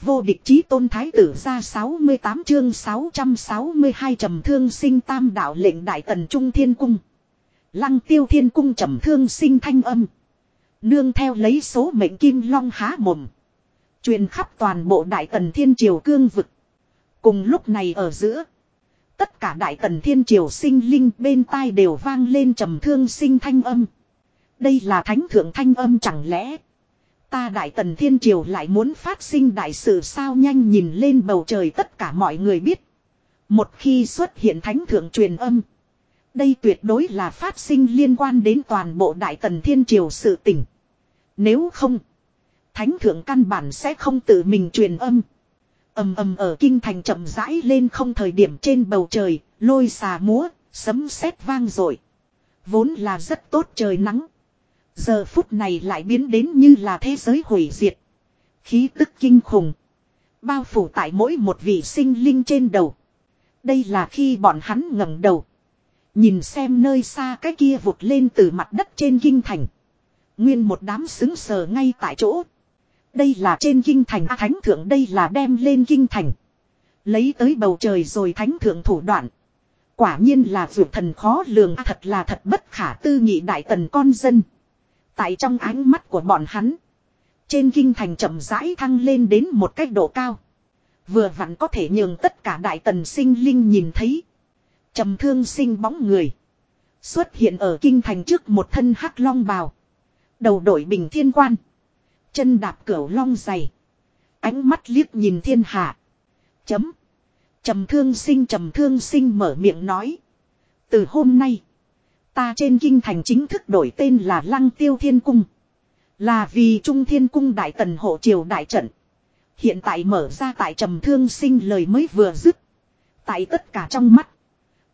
Vô địch chí tôn thái tử ra 68 chương 662 trầm thương sinh tam đạo lệnh đại tần trung thiên cung. Lăng tiêu thiên cung trầm thương sinh thanh âm. Nương theo lấy số mệnh kim long há mồm. truyền khắp toàn bộ đại tần thiên triều cương vực. Cùng lúc này ở giữa. Tất cả đại tần thiên triều sinh linh bên tai đều vang lên trầm thương sinh thanh âm. Đây là thánh thượng thanh âm chẳng lẽ. Ta đại tần thiên triều lại muốn phát sinh đại sự sao nhanh nhìn lên bầu trời tất cả mọi người biết. Một khi xuất hiện thánh thượng truyền âm. Đây tuyệt đối là phát sinh liên quan đến toàn bộ đại tần thiên triều sự tình. Nếu không. Thánh thượng căn bản sẽ không tự mình truyền âm. ầm ầm ở kinh thành chậm rãi lên không thời điểm trên bầu trời, lôi xà múa, sấm sét vang rồi. Vốn là rất tốt trời nắng. Giờ phút này lại biến đến như là thế giới hủy diệt. Khí tức kinh khủng. Bao phủ tại mỗi một vị sinh linh trên đầu. Đây là khi bọn hắn ngẩng đầu. Nhìn xem nơi xa cái kia vụt lên từ mặt đất trên kinh thành. Nguyên một đám xứng sờ ngay tại chỗ. Đây là trên kinh thành à, thánh thượng đây là đem lên kinh thành. Lấy tới bầu trời rồi thánh thượng thủ đoạn. Quả nhiên là vượt thần khó lường à, thật là thật bất khả tư nghị đại tần con dân. Tại trong ánh mắt của bọn hắn. Trên kinh thành chậm rãi thăng lên đến một cách độ cao. Vừa vặn có thể nhường tất cả đại tần sinh linh nhìn thấy. trầm thương sinh bóng người. Xuất hiện ở kinh thành trước một thân hắc long bào. Đầu đội bình thiên quan. Chân đạp cửu long dày. Ánh mắt liếc nhìn thiên hạ. Chấm. Trầm thương sinh, trầm thương sinh mở miệng nói. Từ hôm nay. Ta trên kinh thành chính thức đổi tên là Lăng Tiêu Thiên Cung. Là vì Trung Thiên Cung Đại Tần hộ triều đại trận. Hiện tại mở ra tại trầm thương sinh lời mới vừa dứt. Tại tất cả trong mắt.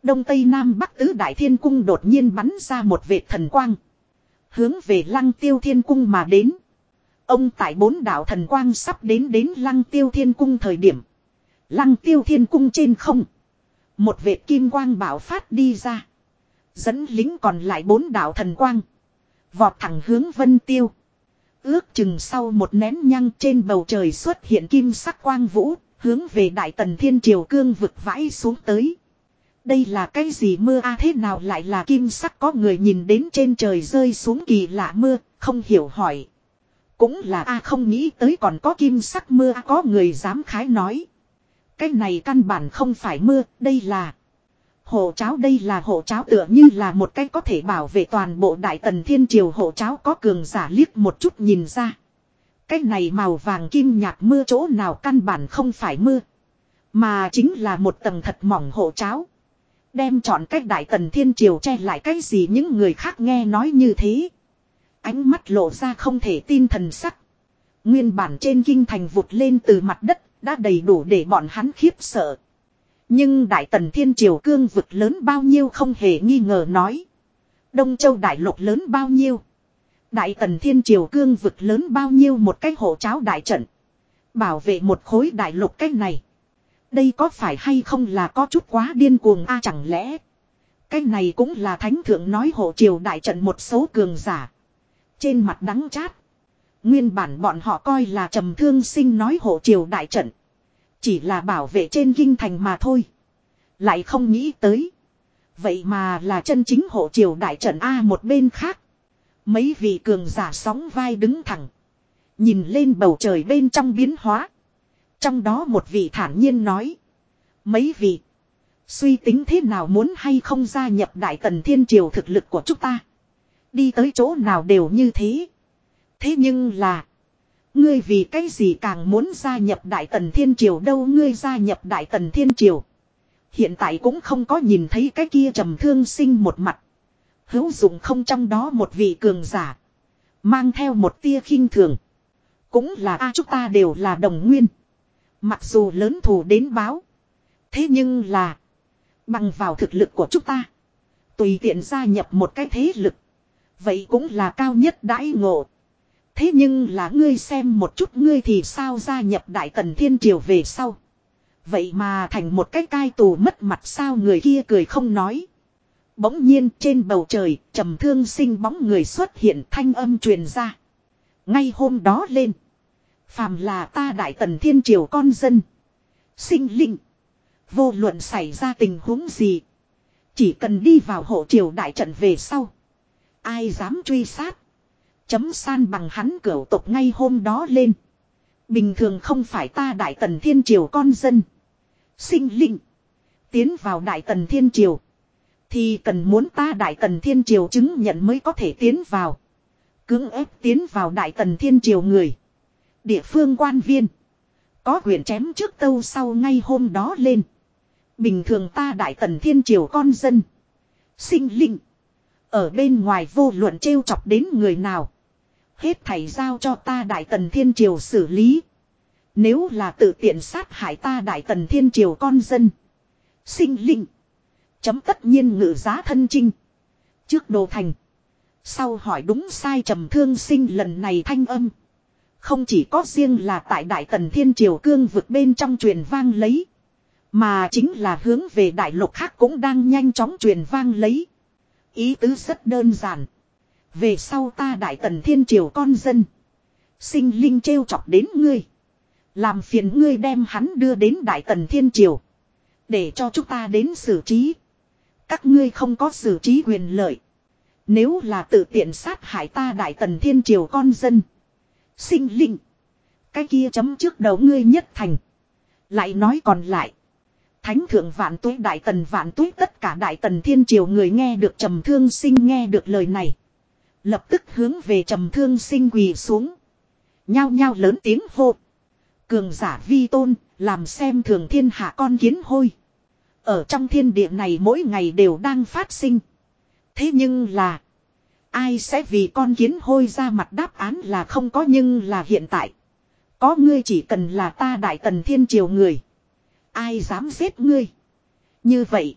Đông Tây Nam Bắc Tứ Đại Thiên Cung đột nhiên bắn ra một vệt thần quang. Hướng về Lăng Tiêu Thiên Cung mà đến. Ông tại bốn đạo thần quang sắp đến đến Lăng Tiêu Thiên Cung thời điểm. Lăng Tiêu Thiên Cung trên không. Một vệt kim quang bảo phát đi ra. Dẫn lính còn lại bốn đạo thần quang. Vọt thẳng hướng vân tiêu. Ước chừng sau một nén nhăng trên bầu trời xuất hiện kim sắc quang vũ, hướng về đại tần thiên triều cương vực vãi xuống tới. Đây là cái gì mưa a thế nào lại là kim sắc có người nhìn đến trên trời rơi xuống kỳ lạ mưa, không hiểu hỏi. Cũng là a không nghĩ tới còn có kim sắc mưa có người dám khái nói. Cái này căn bản không phải mưa, đây là Hộ cháo đây là hộ cháo tựa như là một cái có thể bảo vệ toàn bộ đại tần thiên triều hộ cháo có cường giả liếc một chút nhìn ra. Cái này màu vàng kim nhạt mưa chỗ nào căn bản không phải mưa. Mà chính là một tầng thật mỏng hộ cháo. Đem chọn cách đại tần thiên triều che lại cái gì những người khác nghe nói như thế. Ánh mắt lộ ra không thể tin thần sắc. Nguyên bản trên kinh thành vụt lên từ mặt đất, đã đầy đủ để bọn hắn khiếp sợ. Nhưng Đại Tần Thiên Triều cương vực lớn bao nhiêu không hề nghi ngờ nói. Đông Châu Đại Lục lớn bao nhiêu. Đại Tần Thiên Triều cương vực lớn bao nhiêu một cái hộ cháo đại trận. Bảo vệ một khối đại lục cái này. Đây có phải hay không là có chút quá điên cuồng a à, chẳng lẽ. Cái này cũng là thánh thượng nói hộ triều đại trận một số cường giả. Trên mặt đắng chát. Nguyên bản bọn họ coi là trầm thương sinh nói hộ triều đại trận. Chỉ là bảo vệ trên kinh thành mà thôi. Lại không nghĩ tới. Vậy mà là chân chính hộ triều đại trận A một bên khác. Mấy vị cường giả sóng vai đứng thẳng. Nhìn lên bầu trời bên trong biến hóa. Trong đó một vị thản nhiên nói. Mấy vị. Suy tính thế nào muốn hay không gia nhập đại tần thiên triều thực lực của chúng ta. Đi tới chỗ nào đều như thế. Thế nhưng là. Ngươi vì cái gì càng muốn gia nhập Đại Tần Thiên Triều đâu ngươi gia nhập Đại Tần Thiên Triều. Hiện tại cũng không có nhìn thấy cái kia trầm thương sinh một mặt. Hữu dụng không trong đó một vị cường giả. Mang theo một tia khinh thường. Cũng là a, chúng ta đều là đồng nguyên. Mặc dù lớn thù đến báo. Thế nhưng là. Bằng vào thực lực của chúng ta. Tùy tiện gia nhập một cái thế lực. Vậy cũng là cao nhất đãi ngộ. Thế nhưng là ngươi xem một chút ngươi thì sao gia nhập Đại Tần Thiên Triều về sau. Vậy mà thành một cái cai tù mất mặt sao người kia cười không nói. Bỗng nhiên trên bầu trời, trầm thương sinh bóng người xuất hiện thanh âm truyền ra. Ngay hôm đó lên. Phàm là ta đại tần thiên triều con dân. Sinh linh. Vô luận xảy ra tình huống gì. Chỉ cần đi vào hộ triều đại trận về sau. Ai dám truy sát. Chấm san bằng hắn cửu tộc ngay hôm đó lên. Bình thường không phải ta đại tần thiên triều con dân. Sinh linh. Tiến vào đại tần thiên triều. Thì cần muốn ta đại tần thiên triều chứng nhận mới có thể tiến vào. Cưỡng ép tiến vào đại tần thiên triều người. Địa phương quan viên. Có quyền chém trước tâu sau ngay hôm đó lên. Bình thường ta đại tần thiên triều con dân. Sinh linh. Ở bên ngoài vô luận trêu chọc đến người nào. Hết thảy giao cho ta đại tần thiên triều xử lý. Nếu là tự tiện sát hại ta đại tần thiên triều con dân. Sinh linh. Chấm tất nhiên ngự giá thân trinh. Trước đồ thành. Sau hỏi đúng sai trầm thương sinh lần này thanh âm. Không chỉ có riêng là tại Đại Tần Thiên Triều Cương vực bên trong truyền vang lấy. Mà chính là hướng về đại lục khác cũng đang nhanh chóng truyền vang lấy. Ý tứ rất đơn giản. Về sau ta Đại Tần Thiên Triều con dân. Sinh linh trêu chọc đến ngươi. Làm phiền ngươi đem hắn đưa đến Đại Tần Thiên Triều. Để cho chúng ta đến xử trí. Các ngươi không có xử trí quyền lợi. Nếu là tự tiện sát hại ta Đại Tần Thiên Triều con dân. Sinh linh. Cái kia chấm trước đầu ngươi nhất thành. Lại nói còn lại. Thánh thượng vạn tuế, đại tần vạn tuế, tất cả đại tần thiên triều người nghe được trầm thương sinh nghe được lời này. Lập tức hướng về trầm thương sinh quỳ xuống. Nhao nhao lớn tiếng hô. Cường giả vi tôn, làm xem thường thiên hạ con kiến hôi. Ở trong thiên địa này mỗi ngày đều đang phát sinh. Thế nhưng là. Ai sẽ vì con kiến hôi ra mặt đáp án là không có nhưng là hiện tại. Có ngươi chỉ cần là ta đại tần thiên triều người. Ai dám giết ngươi. Như vậy.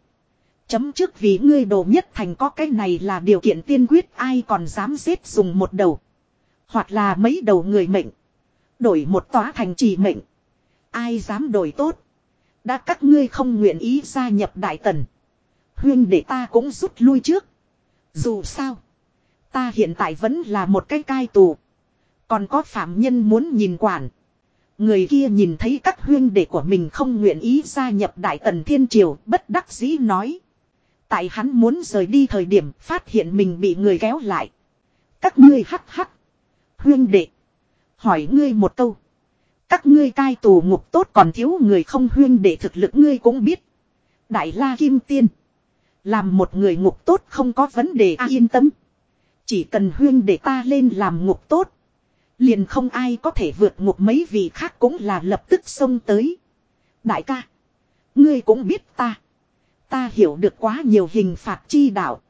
Chấm trước vì ngươi đồ nhất thành có cái này là điều kiện tiên quyết ai còn dám giết dùng một đầu. Hoặc là mấy đầu người mệnh. Đổi một tòa thành trì mệnh. Ai dám đổi tốt. Đã các ngươi không nguyện ý gia nhập đại tần. Huyên để ta cũng rút lui trước. Dù sao. Ta hiện tại vẫn là một cái cai tù. Còn có phạm nhân muốn nhìn quản. Người kia nhìn thấy các huyên đệ của mình không nguyện ý gia nhập Đại Tần Thiên Triều, bất đắc dĩ nói. Tại hắn muốn rời đi thời điểm phát hiện mình bị người kéo lại. Các ngươi hắc hắc. Huyên đệ. Hỏi ngươi một câu. Các ngươi cai tù ngục tốt còn thiếu người không huyên đệ thực lực ngươi cũng biết. Đại la kim tiên. Làm một người ngục tốt không có vấn đề à, yên tâm. Chỉ cần huyên để ta lên làm ngục tốt. Liền không ai có thể vượt ngục mấy vị khác cũng là lập tức xông tới. Đại ca. Ngươi cũng biết ta. Ta hiểu được quá nhiều hình phạt chi đạo.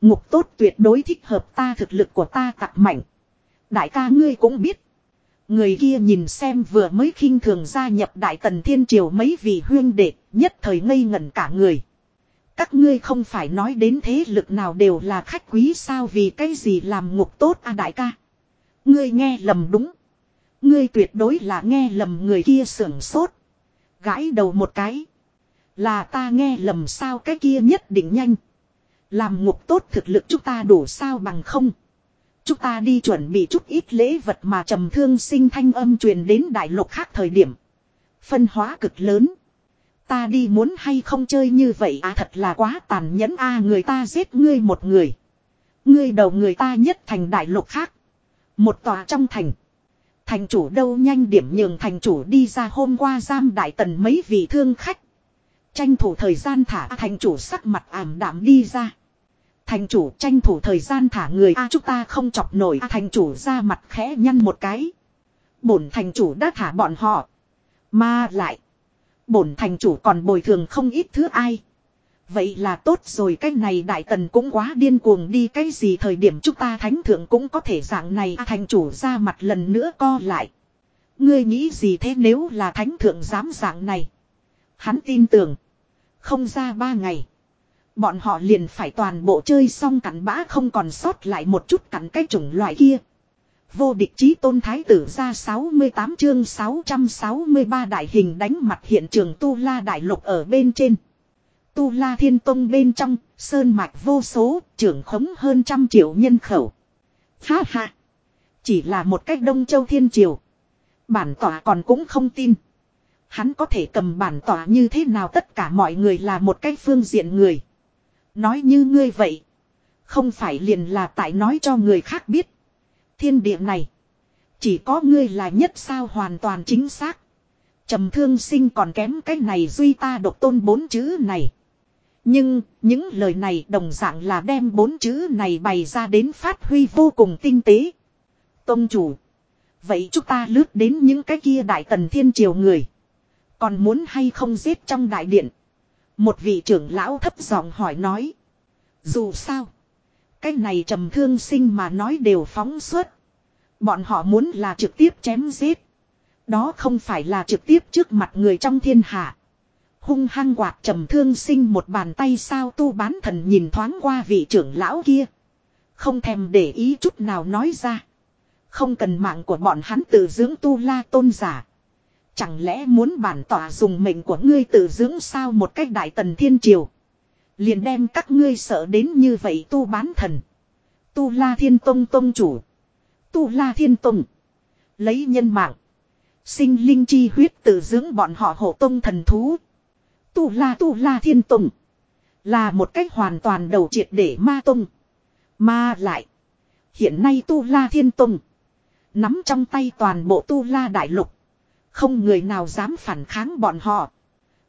Ngục tốt tuyệt đối thích hợp ta thực lực của ta tặng mạnh. Đại ca ngươi cũng biết. Người kia nhìn xem vừa mới khinh thường gia nhập Đại Tần Thiên Triều mấy vị huyên đệ, nhất thời ngây ngẩn cả người. Các ngươi không phải nói đến thế lực nào đều là khách quý sao vì cái gì làm ngục tốt à đại ca. Ngươi nghe lầm đúng. Ngươi tuyệt đối là nghe lầm người kia sưởng sốt. Gãi đầu một cái. Là ta nghe lầm sao cái kia nhất định nhanh. Làm ngục tốt thực lực chúng ta đủ sao bằng không. Chúng ta đi chuẩn bị chút ít lễ vật mà trầm thương sinh thanh âm truyền đến đại lục khác thời điểm. Phân hóa cực lớn. Ta đi muốn hay không chơi như vậy à thật là quá tàn nhẫn a người ta giết ngươi một người. Ngươi đầu người ta nhất thành đại lục khác. Một tòa trong thành. Thành chủ đâu nhanh điểm nhường thành chủ đi ra hôm qua giam đại tần mấy vị thương khách. Tranh thủ thời gian thả thành chủ sắc mặt ảm đạm đi ra. Thành chủ tranh thủ thời gian thả người, a, chúng ta không chọc nổi a, thành chủ ra mặt khẽ nhăn một cái. Bổn thành chủ đã thả bọn họ. Mà lại. Bổn thành chủ còn bồi thường không ít thứ ai. Vậy là tốt rồi, cái này đại tần cũng quá điên cuồng đi, cái gì thời điểm chúng ta thánh thượng cũng có thể dạng này thành chủ ra mặt lần nữa co lại. Ngươi nghĩ gì thế nếu là thánh thượng dám dạng này. Hắn tin tưởng. Không ra ba ngày. Bọn họ liền phải toàn bộ chơi xong cặn bã không còn sót lại một chút cặn cái chủng loại kia. Vô địch chí tôn thái tử ra 68 chương 663 đại hình đánh mặt hiện trường Tu La Đại Lục ở bên trên. Tu La Thiên Tông bên trong, sơn mạch vô số, trưởng khống hơn trăm triệu nhân khẩu. Ha ha! Chỉ là một cách Đông Châu Thiên Triều. Bản tỏa còn cũng không tin. Hắn có thể cầm bản tỏa như thế nào tất cả mọi người là một cái phương diện người. Nói như ngươi vậy. Không phải liền là tại nói cho người khác biết. Thiên địa này. Chỉ có ngươi là nhất sao hoàn toàn chính xác. trầm thương sinh còn kém cái này duy ta độc tôn bốn chữ này. Nhưng, những lời này đồng dạng là đem bốn chữ này bày ra đến phát huy vô cùng tinh tế. Tông chủ. Vậy chúng ta lướt đến những cái kia đại tần thiên triều người. Còn muốn hay không giết trong đại điện. Một vị trưởng lão thấp giọng hỏi nói. Dù sao. Cái này trầm thương sinh mà nói đều phóng suốt. Bọn họ muốn là trực tiếp chém giết. Đó không phải là trực tiếp trước mặt người trong thiên hạ. Hung hăng quạt trầm thương sinh một bàn tay sao tu bán thần nhìn thoáng qua vị trưởng lão kia. Không thèm để ý chút nào nói ra. Không cần mạng của bọn hắn tự dưỡng tu la tôn giả. Chẳng lẽ muốn bản tỏa dùng mệnh của ngươi tự dưỡng sao một cách đại tần thiên triều. Liền đem các ngươi sợ đến như vậy tu bán thần. Tu la thiên tông tông chủ. Tu la thiên tông. Lấy nhân mạng. Sinh linh chi huyết tự dưỡng bọn họ hộ tông thần thú. Tu la tu la thiên tông. Là một cách hoàn toàn đầu triệt để ma tông. Mà lại. Hiện nay tu la thiên tông. Nắm trong tay toàn bộ tu la đại lục. Không người nào dám phản kháng bọn họ.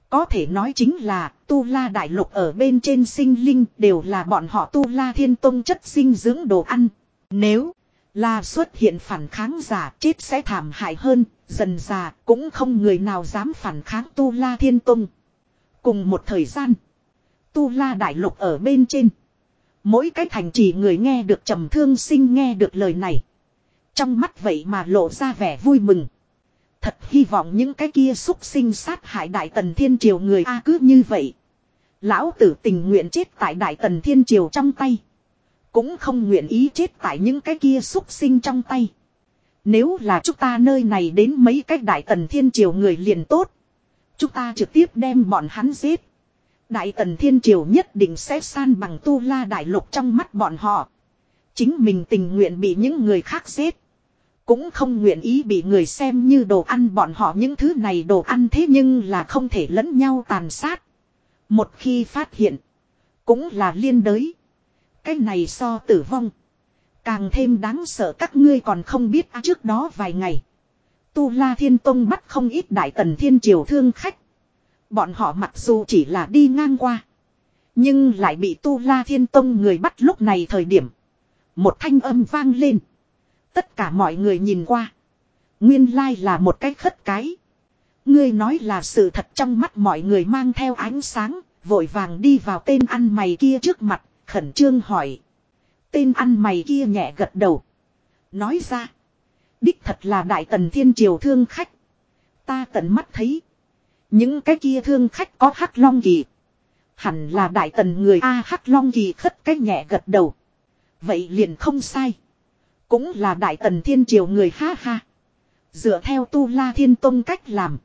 Có thể nói chính là tu la đại lục ở bên trên sinh linh đều là bọn họ tu la thiên tông chất sinh dưỡng đồ ăn. Nếu là xuất hiện phản kháng giả chết sẽ thảm hại hơn, dần già cũng không người nào dám phản kháng tu la thiên tông. Cùng một thời gian, tu la đại lục ở bên trên. Mỗi cái thành trì người nghe được trầm thương sinh nghe được lời này. Trong mắt vậy mà lộ ra vẻ vui mừng. Thật hy vọng những cái kia xúc sinh sát hại Đại Tần Thiên Triều người A cứ như vậy. Lão tử tình nguyện chết tại Đại Tần Thiên Triều trong tay. Cũng không nguyện ý chết tại những cái kia xúc sinh trong tay. Nếu là chúng ta nơi này đến mấy cái Đại Tần Thiên Triều người liền tốt. Chúng ta trực tiếp đem bọn hắn giết. Đại Tần Thiên Triều nhất định sẽ san bằng tu la đại lục trong mắt bọn họ. Chính mình tình nguyện bị những người khác giết. Cũng không nguyện ý bị người xem như đồ ăn bọn họ những thứ này đồ ăn thế nhưng là không thể lẫn nhau tàn sát. Một khi phát hiện. Cũng là liên đới. Cái này so tử vong. Càng thêm đáng sợ các ngươi còn không biết à, trước đó vài ngày. Tu La Thiên Tông bắt không ít đại tần thiên triều thương khách. Bọn họ mặc dù chỉ là đi ngang qua. Nhưng lại bị Tu La Thiên Tông người bắt lúc này thời điểm. Một thanh âm vang lên. Tất cả mọi người nhìn qua. Nguyên lai là một cái khất cái. Ngươi nói là sự thật trong mắt mọi người mang theo ánh sáng, vội vàng đi vào tên ăn mày kia trước mặt, khẩn trương hỏi. Tên ăn mày kia nhẹ gật đầu. Nói ra. Đích thật là đại tần thiên triều thương khách. Ta tận mắt thấy. Những cái kia thương khách có hắc long kỳ. Hẳn là đại tần người A hắc long kỳ khất cái nhẹ gật đầu. Vậy liền không sai. Cũng là đại tần thiên triều người ha ha. Dựa theo tu la thiên tông cách làm.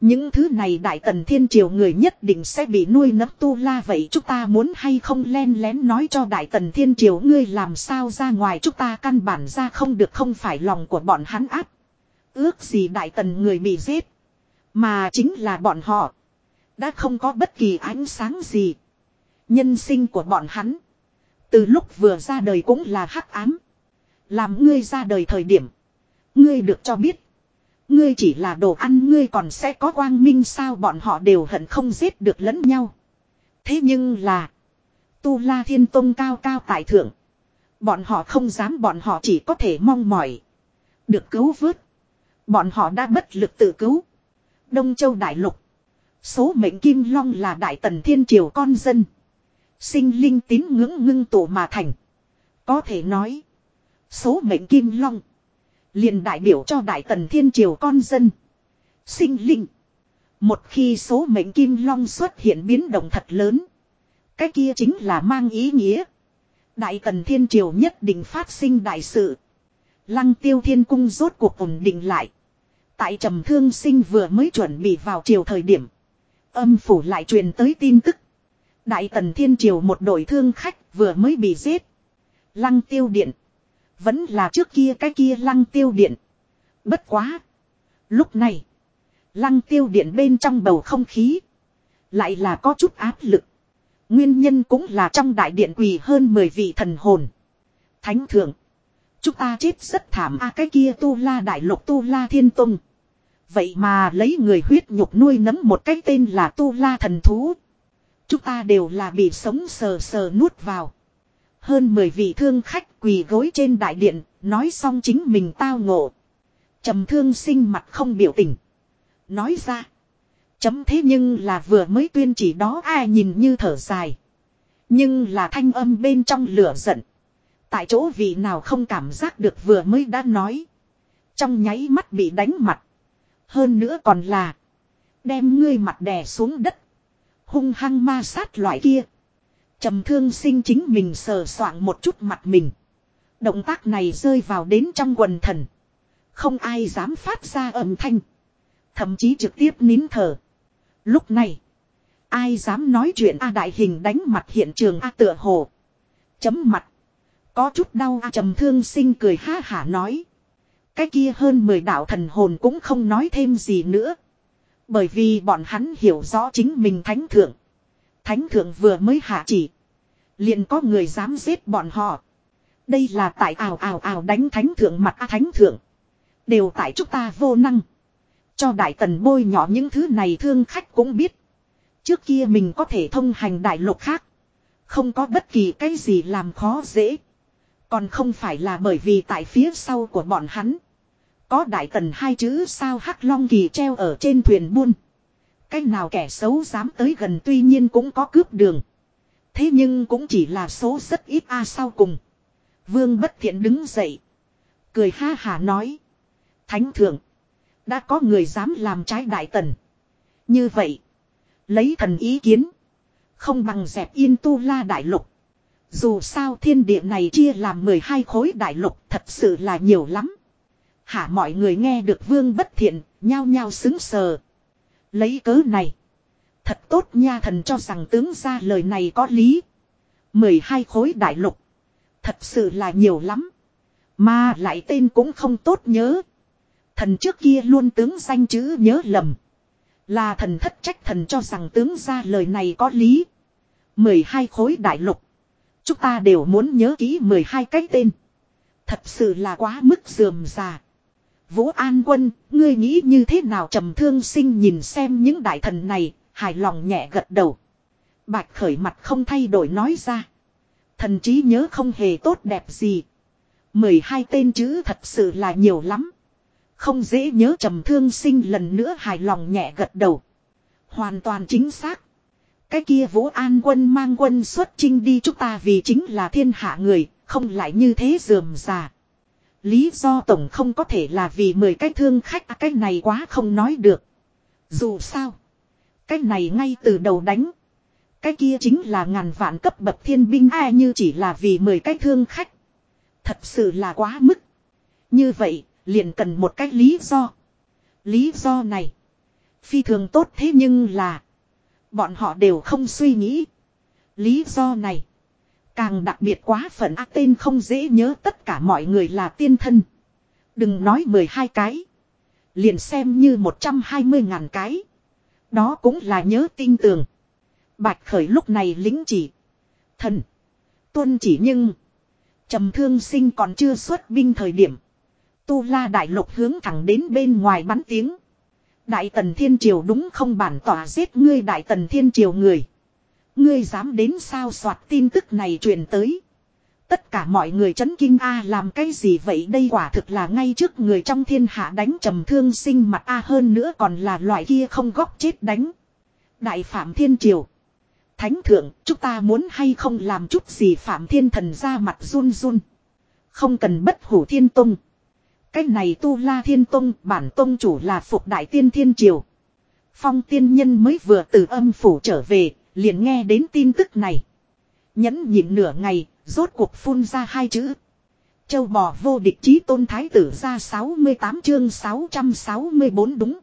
Những thứ này đại tần thiên triều người nhất định sẽ bị nuôi nấc tu la vậy chúng ta muốn hay không len lén nói cho đại tần thiên triều ngươi làm sao ra ngoài chúng ta căn bản ra không được không phải lòng của bọn hắn áp. Ước gì đại tần người bị giết. Mà chính là bọn họ. Đã không có bất kỳ ánh sáng gì. Nhân sinh của bọn hắn. Từ lúc vừa ra đời cũng là hắc ám. Làm ngươi ra đời thời điểm. Ngươi được cho biết. Ngươi chỉ là đồ ăn, ngươi còn sẽ có quang minh sao bọn họ đều hận không giết được lẫn nhau. Thế nhưng là. Tu La Thiên Tông cao cao tại thượng. Bọn họ không dám, bọn họ chỉ có thể mong mỏi. Được cứu vớt. Bọn họ đã bất lực tự cứu. Đông Châu Đại Lục. Số mệnh Kim Long là Đại Tần Thiên Triều con dân. Sinh linh tín ngưỡng ngưng tổ mà thành. Có thể nói. Số mệnh kim long. liền đại biểu cho đại tần thiên triều con dân. Sinh linh. Một khi số mệnh kim long xuất hiện biến động thật lớn. Cái kia chính là mang ý nghĩa. Đại tần thiên triều nhất định phát sinh đại sự. Lăng tiêu thiên cung rốt cuộc ổn định lại. Tại trầm thương sinh vừa mới chuẩn bị vào triều thời điểm. Âm phủ lại truyền tới tin tức. Đại tần thiên triều một đội thương khách vừa mới bị giết. Lăng tiêu điện. Vẫn là trước kia cái kia lăng tiêu điện. Bất quá. Lúc này. Lăng tiêu điện bên trong bầu không khí. Lại là có chút áp lực. Nguyên nhân cũng là trong đại điện quỳ hơn 10 vị thần hồn. Thánh thượng. Chúng ta chết rất thảm a cái kia tu la đại lục tu la thiên tông. Vậy mà lấy người huyết nhục nuôi nấm một cái tên là tu la thần thú. Chúng ta đều là bị sống sờ sờ nuốt vào. Hơn 10 vị thương khách quỳ gối trên đại điện, nói xong chính mình tao ngộ. trầm thương sinh mặt không biểu tình. Nói ra. Chấm thế nhưng là vừa mới tuyên chỉ đó ai nhìn như thở dài. Nhưng là thanh âm bên trong lửa giận. Tại chỗ vị nào không cảm giác được vừa mới đã nói. Trong nháy mắt bị đánh mặt. Hơn nữa còn là. Đem ngươi mặt đè xuống đất. Hung hăng ma sát loại kia trầm thương sinh chính mình sờ soạng một chút mặt mình. Động tác này rơi vào đến trong quần thần. Không ai dám phát ra âm thanh. Thậm chí trực tiếp nín thở. Lúc này. Ai dám nói chuyện A đại hình đánh mặt hiện trường A tựa hồ. Chấm mặt. Có chút đau A trầm thương sinh cười ha hả nói. Cái kia hơn 10 đạo thần hồn cũng không nói thêm gì nữa. Bởi vì bọn hắn hiểu rõ chính mình thánh thượng. Thánh thượng vừa mới hạ chỉ. liền có người dám giết bọn họ. Đây là tại ảo ảo ảo đánh thánh thượng mặt à, thánh thượng. Đều tại chúng ta vô năng. Cho đại tần bôi nhỏ những thứ này thương khách cũng biết. Trước kia mình có thể thông hành đại lục khác. Không có bất kỳ cái gì làm khó dễ. Còn không phải là bởi vì tại phía sau của bọn hắn. Có đại tần hai chữ sao hắc long kỳ treo ở trên thuyền buôn. Cái nào kẻ xấu dám tới gần tuy nhiên cũng có cướp đường. Thế nhưng cũng chỉ là số rất ít a sau cùng. Vương bất thiện đứng dậy. Cười ha hà nói. Thánh thượng. Đã có người dám làm trái đại tần. Như vậy. Lấy thần ý kiến. Không bằng dẹp yên tu la đại lục. Dù sao thiên địa này chia làm 12 khối đại lục thật sự là nhiều lắm. Hả mọi người nghe được vương bất thiện, nhao nhao xứng sờ. Lấy cớ này. Thật tốt nha thần cho rằng tướng ra lời này có lý. 12 khối đại lục. Thật sự là nhiều lắm. Mà lại tên cũng không tốt nhớ. Thần trước kia luôn tướng danh chữ nhớ lầm. Là thần thất trách thần cho rằng tướng ra lời này có lý. 12 khối đại lục. Chúng ta đều muốn nhớ kỹ 12 cái tên. Thật sự là quá mức dườm già. Vũ An Quân, ngươi nghĩ như thế nào trầm thương sinh nhìn xem những đại thần này, hài lòng nhẹ gật đầu. Bạch khởi mặt không thay đổi nói ra. Thần trí nhớ không hề tốt đẹp gì. 12 tên chữ thật sự là nhiều lắm. Không dễ nhớ trầm thương sinh lần nữa hài lòng nhẹ gật đầu. Hoàn toàn chính xác. Cái kia Vũ An quân mang quân xuất chinh đi chúng ta vì chính là thiên hạ người, không lại như thế dườm già. Lý do tổng không có thể là vì mười cái thương khách à, cái này quá không nói được. Dù sao. Cái này ngay từ đầu đánh. Cái kia chính là ngàn vạn cấp bậc thiên binh ai như chỉ là vì mười cái thương khách. Thật sự là quá mức. Như vậy, liền cần một cách lý do. Lý do này. Phi thường tốt thế nhưng là. Bọn họ đều không suy nghĩ. Lý do này. Càng đặc biệt quá phận ác tên không dễ nhớ tất cả mọi người là tiên thân. Đừng nói 12 cái. Liền xem như 120 ngàn cái. Đó cũng là nhớ tin tưởng. Bạch khởi lúc này lính chỉ. Thần. Tuân chỉ nhưng. trầm thương sinh còn chưa xuất binh thời điểm. Tu la đại lục hướng thẳng đến bên ngoài bắn tiếng. Đại tần thiên triều đúng không bản tỏa giết ngươi đại tần thiên triều người. Ngươi dám đến sao soạt tin tức này truyền tới. Tất cả mọi người chấn kinh A làm cái gì vậy đây quả thực là ngay trước người trong thiên hạ đánh trầm thương sinh mặt A hơn nữa còn là loại kia không góc chết đánh. Đại phạm thiên triều. Thánh thượng, chúng ta muốn hay không làm chút gì phạm thiên thần ra mặt run run. Không cần bất hủ thiên tông Cái này tu la thiên tông bản tông chủ là phục đại tiên thiên triều. Phong tiên nhân mới vừa từ âm phủ trở về, liền nghe đến tin tức này. Nhẫn nhịn nửa ngày, rốt cuộc phun ra hai chữ. Châu bò vô địch chí tôn thái tử ra 68 chương 664 đúng.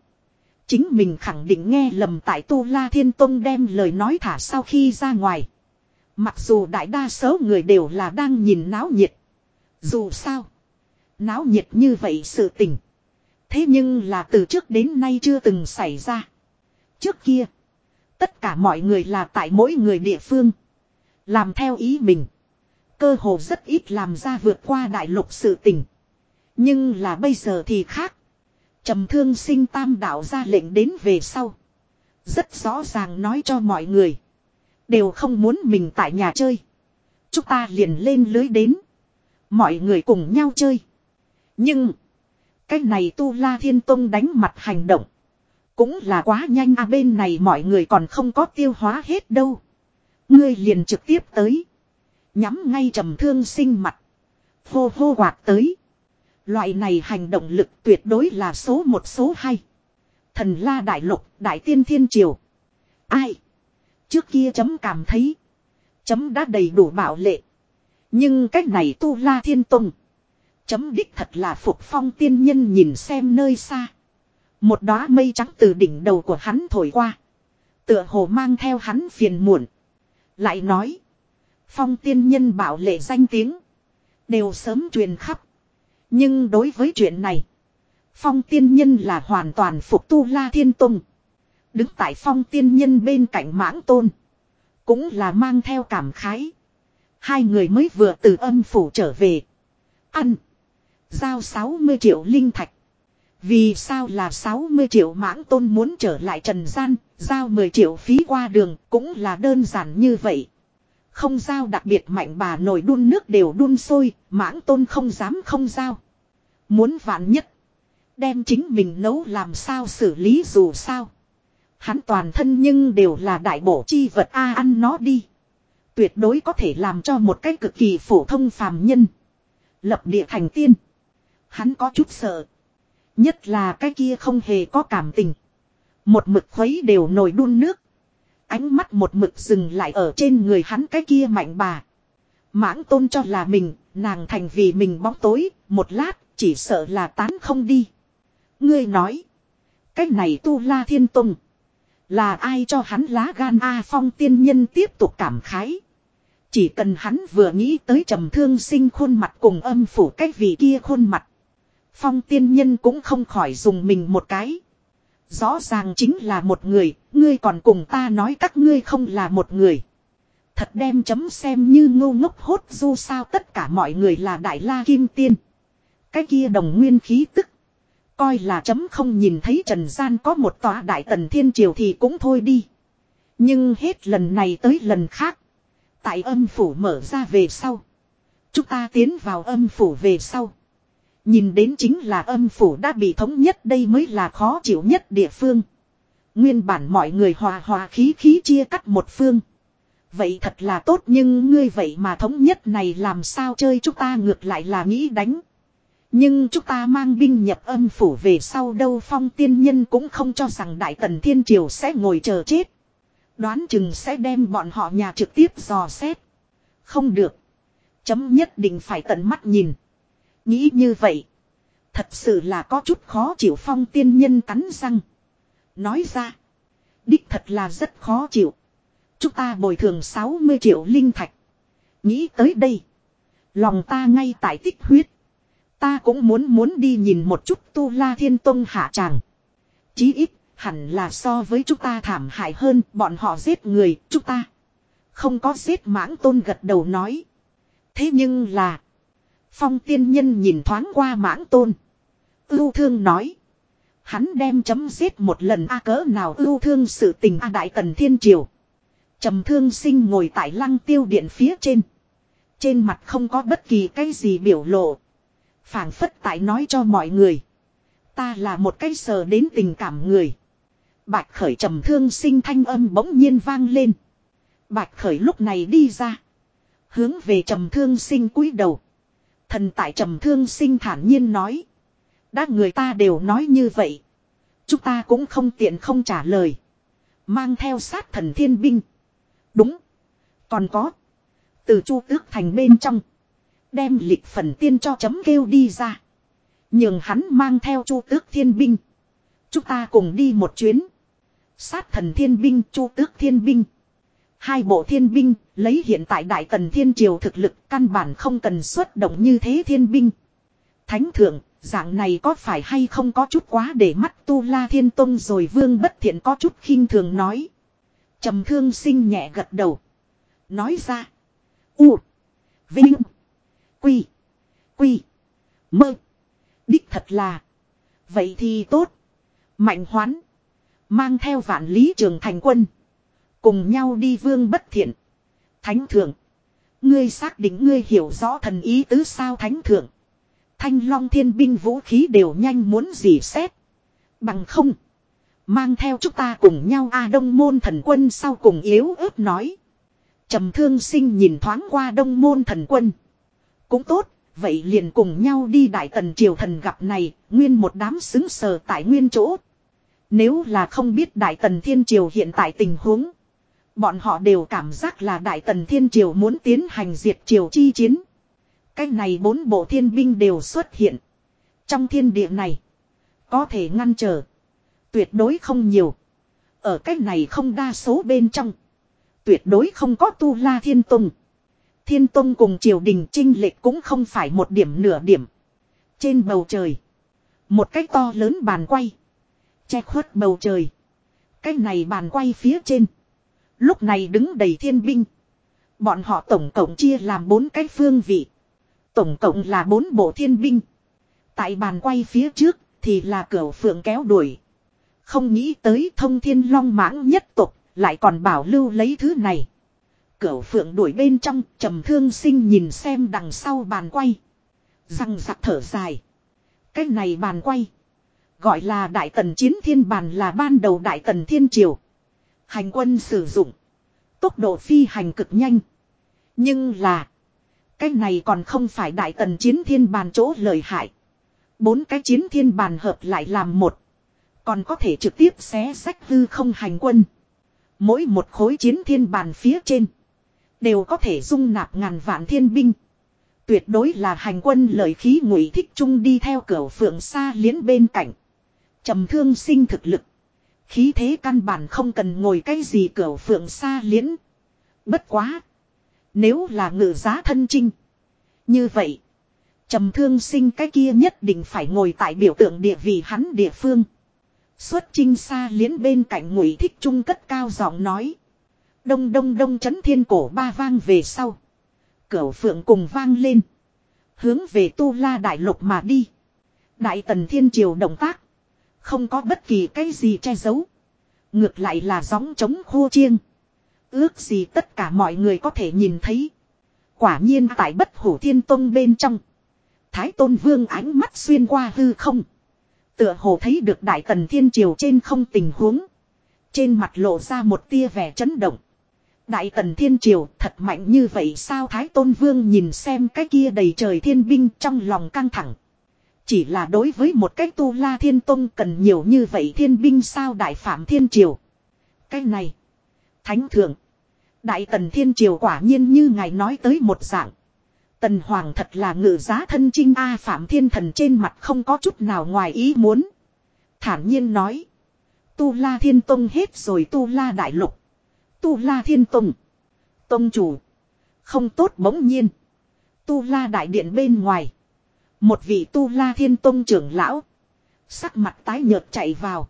Chính mình khẳng định nghe lầm tại Tu La Thiên Tông đem lời nói thả sau khi ra ngoài. Mặc dù đại đa số người đều là đang nhìn náo nhiệt. Dù sao. Náo nhiệt như vậy sự tình. Thế nhưng là từ trước đến nay chưa từng xảy ra. Trước kia. Tất cả mọi người là tại mỗi người địa phương. Làm theo ý mình. Cơ hồ rất ít làm ra vượt qua đại lục sự tình. Nhưng là bây giờ thì khác. trầm thương sinh tam đạo ra lệnh đến về sau. Rất rõ ràng nói cho mọi người. Đều không muốn mình tại nhà chơi. Chúng ta liền lên lưới đến. Mọi người cùng nhau chơi. Nhưng. Cái này tu la thiên tông đánh mặt hành động. Cũng là quá nhanh à bên này mọi người còn không có tiêu hóa hết đâu. Ngươi liền trực tiếp tới. Nhắm ngay trầm thương sinh mặt. Hô hô quạt tới. Loại này hành động lực tuyệt đối là số một số hai. Thần la đại lục, đại tiên thiên triều. Ai? Trước kia chấm cảm thấy. Chấm đã đầy đủ bảo lệ. Nhưng cách này tu la thiên tông. Chấm đích thật là phục phong tiên nhân nhìn xem nơi xa. Một đóa mây trắng từ đỉnh đầu của hắn thổi qua. Tựa hồ mang theo hắn phiền muộn. Lại nói. Phong tiên nhân bảo lệ danh tiếng. Đều sớm truyền khắp. Nhưng đối với chuyện này. Phong tiên nhân là hoàn toàn phục tu la thiên tùng. Đứng tại phong tiên nhân bên cạnh mãng tôn. Cũng là mang theo cảm khái. Hai người mới vừa từ âm phủ trở về. Ăn. Giao 60 triệu linh thạch. Vì sao là 60 triệu mãng tôn muốn trở lại trần gian, giao 10 triệu phí qua đường cũng là đơn giản như vậy. Không giao đặc biệt mạnh bà nồi đun nước đều đun sôi, mãng tôn không dám không giao. Muốn vạn nhất. Đem chính mình nấu làm sao xử lý dù sao. Hắn toàn thân nhưng đều là đại bổ chi vật A ăn nó đi. Tuyệt đối có thể làm cho một cách cực kỳ phổ thông phàm nhân. Lập địa thành tiên. Hắn có chút sợ. Nhất là cái kia không hề có cảm tình. Một mực khuấy đều nồi đun nước. Ánh mắt một mực dừng lại ở trên người hắn cái kia mạnh bà. Mãng tôn cho là mình, nàng thành vì mình bóng tối, một lát, chỉ sợ là tán không đi. Ngươi nói, cái này tu la thiên tông. Là ai cho hắn lá gan A phong tiên nhân tiếp tục cảm khái. Chỉ cần hắn vừa nghĩ tới trầm thương sinh khuôn mặt cùng âm phủ cái vị kia khuôn mặt. Phong tiên nhân cũng không khỏi dùng mình một cái. Rõ ràng chính là một người, ngươi còn cùng ta nói các ngươi không là một người. Thật đem chấm xem như ngô ngốc hốt du sao tất cả mọi người là đại la kim tiên. Cái kia đồng nguyên khí tức. Coi là chấm không nhìn thấy trần gian có một tòa đại tần thiên triều thì cũng thôi đi. Nhưng hết lần này tới lần khác. Tại âm phủ mở ra về sau. Chúng ta tiến vào âm phủ về sau. Nhìn đến chính là âm phủ đã bị thống nhất đây mới là khó chịu nhất địa phương. Nguyên bản mọi người hòa hòa khí khí chia cắt một phương. Vậy thật là tốt nhưng ngươi vậy mà thống nhất này làm sao chơi chúng ta ngược lại là nghĩ đánh. Nhưng chúng ta mang binh nhập âm phủ về sau đâu phong tiên nhân cũng không cho rằng Đại Tần Thiên Triều sẽ ngồi chờ chết. Đoán chừng sẽ đem bọn họ nhà trực tiếp dò xét. Không được. Chấm nhất định phải tận mắt nhìn. Nghĩ như vậy. Thật sự là có chút khó chịu phong tiên nhân cắn răng. Nói ra. Đích thật là rất khó chịu. Chúng ta bồi thường 60 triệu linh thạch. Nghĩ tới đây. Lòng ta ngay tại tích huyết. Ta cũng muốn muốn đi nhìn một chút tu la thiên tông hạ tràng. Chí ít, hẳn là so với chúng ta thảm hại hơn, bọn họ giết người, chúng ta. Không có giết mãng tôn gật đầu nói. Thế nhưng là. Phong tiên nhân nhìn thoáng qua mãng tôn. Ưu thương nói. Hắn đem chấm giết một lần a cỡ nào ưu thương sự tình a đại tần thiên triều. trầm thương sinh ngồi tại lăng tiêu điện phía trên. Trên mặt không có bất kỳ cái gì biểu lộ phảng phất tại nói cho mọi người. Ta là một cái sờ đến tình cảm người. Bạch khởi trầm thương sinh thanh âm bỗng nhiên vang lên. Bạch khởi lúc này đi ra. Hướng về trầm thương sinh cúi đầu. Thần tại trầm thương sinh thản nhiên nói. Đã người ta đều nói như vậy. Chúng ta cũng không tiện không trả lời. Mang theo sát thần thiên binh. Đúng. Còn có. Từ chu tước thành bên trong. Đem lịch phần tiên cho chấm kêu đi ra. Nhưng hắn mang theo chu tước thiên binh. Chúng ta cùng đi một chuyến. Sát thần thiên binh, chu tước thiên binh. Hai bộ thiên binh lấy hiện tại đại tần thiên triều thực lực căn bản không cần xuất động như thế thiên binh. Thánh thượng, dạng này có phải hay không có chút quá để mắt tu la thiên tông rồi vương bất thiện có chút khinh thường nói. trầm thương sinh nhẹ gật đầu. Nói ra. U. Vinh. Quy. Quy. Mơ. Đích thật là. Vậy thì tốt. Mạnh hoán. Mang theo vạn lý trường thành quân. Cùng nhau đi vương bất thiện. Thánh thượng. Ngươi xác định ngươi hiểu rõ thần ý tứ sao thánh thượng. Thanh long thiên binh vũ khí đều nhanh muốn gì xét. Bằng không. Mang theo chúng ta cùng nhau A đông môn thần quân sau cùng yếu ớt nói. trầm thương sinh nhìn thoáng qua đông môn thần quân. Cũng tốt, vậy liền cùng nhau đi đại tần triều thần gặp này, nguyên một đám xứng sờ tại nguyên chỗ. Nếu là không biết đại tần thiên triều hiện tại tình huống. Bọn họ đều cảm giác là đại tần thiên triều muốn tiến hành diệt triều chi chiến. Cái này bốn bộ thiên binh đều xuất hiện. Trong thiên địa này. Có thể ngăn trở. Tuyệt đối không nhiều. Ở cái này không đa số bên trong. Tuyệt đối không có tu la thiên tùng. Thiên tông cùng triều đình trinh lệch cũng không phải một điểm nửa điểm. Trên bầu trời. Một cái to lớn bàn quay. Che khuất bầu trời. Cái này bàn quay phía trên. Lúc này đứng đầy thiên binh. Bọn họ tổng cộng chia làm bốn cái phương vị. Tổng cộng là bốn bộ thiên binh. Tại bàn quay phía trước thì là cửa phượng kéo đuổi. Không nghĩ tới thông thiên long mãng nhất tục lại còn bảo lưu lấy thứ này. Cửa phượng đuổi bên trong trầm thương sinh nhìn xem đằng sau bàn quay. Răng rặc thở dài. Cái này bàn quay. Gọi là đại tần chiến thiên bàn là ban đầu đại tần thiên triều. Hành quân sử dụng. Tốc độ phi hành cực nhanh. Nhưng là. Cái này còn không phải đại tần chiến thiên bàn chỗ lợi hại. Bốn cái chiến thiên bàn hợp lại làm một. Còn có thể trực tiếp xé sách hư không hành quân. Mỗi một khối chiến thiên bàn phía trên. Đều có thể dung nạp ngàn vạn thiên binh. Tuyệt đối là hành quân lợi khí ngụy thích trung đi theo cửa phượng xa liến bên cạnh. trầm thương sinh thực lực. Khí thế căn bản không cần ngồi cái gì cửa phượng xa liễn. Bất quá. Nếu là ngự giá thân trinh. Như vậy. trầm thương sinh cái kia nhất định phải ngồi tại biểu tượng địa vị hắn địa phương. Xuất trinh xa liễn bên cạnh ngụy thích trung cất cao giọng nói. Đông đông đông chấn thiên cổ ba vang về sau. Cửu phượng cùng vang lên. Hướng về tu la đại lục mà đi. Đại tần thiên triều động tác. Không có bất kỳ cái gì che giấu. Ngược lại là gióng chống khô chiêng. Ước gì tất cả mọi người có thể nhìn thấy. Quả nhiên tại bất hủ thiên tông bên trong. Thái tôn vương ánh mắt xuyên qua hư không. Tựa hồ thấy được đại tần thiên triều trên không tình huống. Trên mặt lộ ra một tia vẻ chấn động. Đại tần thiên triều thật mạnh như vậy sao Thái tôn vương nhìn xem cái kia đầy trời thiên binh trong lòng căng thẳng. Chỉ là đối với một cái tu la thiên tông cần nhiều như vậy thiên binh sao đại phạm thiên triều. Cái này. Thánh thượng. Đại tần thiên triều quả nhiên như ngài nói tới một dạng. Tần hoàng thật là ngự giá thân chinh A phạm thiên thần trên mặt không có chút nào ngoài ý muốn. Thản nhiên nói. Tu la thiên tông hết rồi tu la đại lục. Tu la thiên tông. Tông chủ. Không tốt bỗng nhiên. Tu la đại điện bên ngoài. Một vị tu la thiên tông trưởng lão. Sắc mặt tái nhợt chạy vào.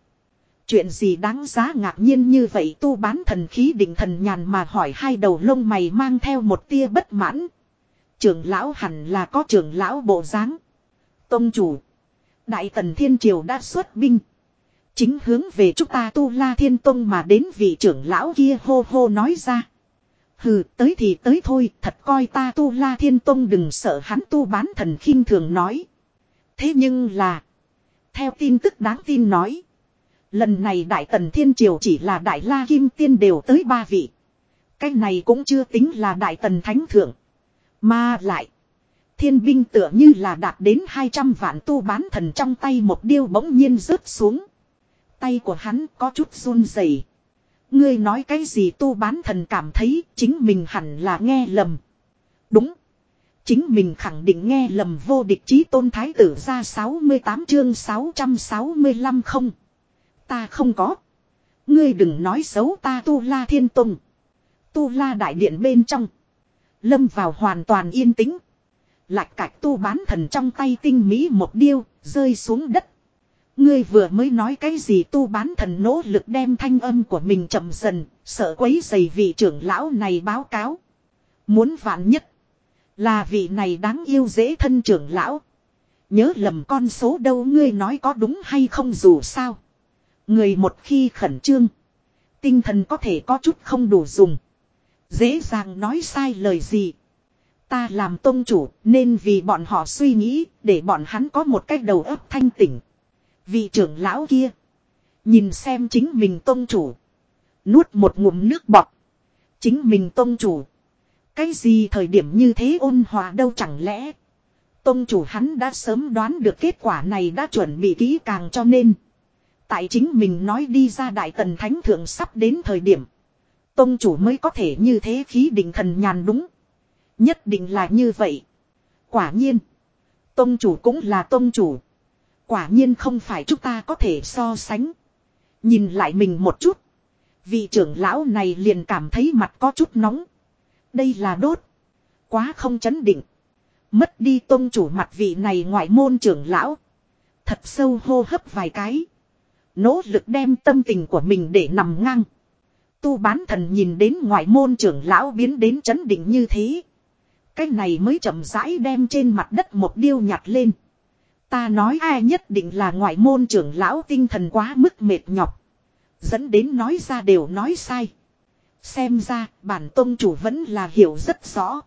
Chuyện gì đáng giá ngạc nhiên như vậy tu bán thần khí định thần nhàn mà hỏi hai đầu lông mày mang theo một tia bất mãn. Trưởng lão hẳn là có trưởng lão bộ dáng. Tông chủ. Đại tần thiên triều đã xuất binh. Chính hướng về chúng ta tu la thiên tông mà đến vị trưởng lão kia hô hô nói ra. Hừ, tới thì tới thôi, thật coi ta tu la thiên tông đừng sợ hắn tu bán thần khinh thường nói. Thế nhưng là, theo tin tức đáng tin nói, lần này đại tần thiên triều chỉ là đại la kim tiên đều tới ba vị. Cái này cũng chưa tính là đại tần thánh thượng. Mà lại, thiên binh tựa như là đạt đến 200 vạn tu bán thần trong tay một điêu bỗng nhiên rớt xuống. Tay của hắn có chút run rẩy. Ngươi nói cái gì tu bán thần cảm thấy chính mình hẳn là nghe lầm. Đúng. Chính mình khẳng định nghe lầm vô địch chí tôn thái tử ra 68 chương 665 không. Ta không có. Ngươi đừng nói xấu ta tu la thiên tùng. Tu la đại điện bên trong. Lâm vào hoàn toàn yên tĩnh. Lạch cạch tu bán thần trong tay tinh mỹ một điêu, rơi xuống đất. Ngươi vừa mới nói cái gì tu bán thần nỗ lực đem thanh âm của mình chậm dần, sợ quấy dày vị trưởng lão này báo cáo. Muốn vạn nhất, là vị này đáng yêu dễ thân trưởng lão. Nhớ lầm con số đâu ngươi nói có đúng hay không dù sao. Người một khi khẩn trương, tinh thần có thể có chút không đủ dùng. Dễ dàng nói sai lời gì. Ta làm tôn chủ nên vì bọn họ suy nghĩ để bọn hắn có một cách đầu óc thanh tỉnh. Vị trưởng lão kia. Nhìn xem chính mình tôn chủ. Nuốt một ngụm nước bọt. Chính mình tôn chủ. Cái gì thời điểm như thế ôn hòa đâu chẳng lẽ. Tôn chủ hắn đã sớm đoán được kết quả này đã chuẩn bị kỹ càng cho nên. Tại chính mình nói đi ra đại tần thánh thượng sắp đến thời điểm. Tôn chủ mới có thể như thế khí định thần nhàn đúng. Nhất định là như vậy. Quả nhiên. Tôn chủ cũng là tôn chủ. Quả nhiên không phải chúng ta có thể so sánh. Nhìn lại mình một chút. Vị trưởng lão này liền cảm thấy mặt có chút nóng. Đây là đốt. Quá không chấn định. Mất đi tôn chủ mặt vị này ngoại môn trưởng lão. Thật sâu hô hấp vài cái. Nỗ lực đem tâm tình của mình để nằm ngang. Tu bán thần nhìn đến ngoại môn trưởng lão biến đến chấn định như thế. Cái này mới chậm rãi đem trên mặt đất một điêu nhặt lên. Ta nói ai nhất định là ngoại môn trưởng lão tinh thần quá mức mệt nhọc. Dẫn đến nói ra đều nói sai. Xem ra, bản tôn chủ vẫn là hiểu rất rõ.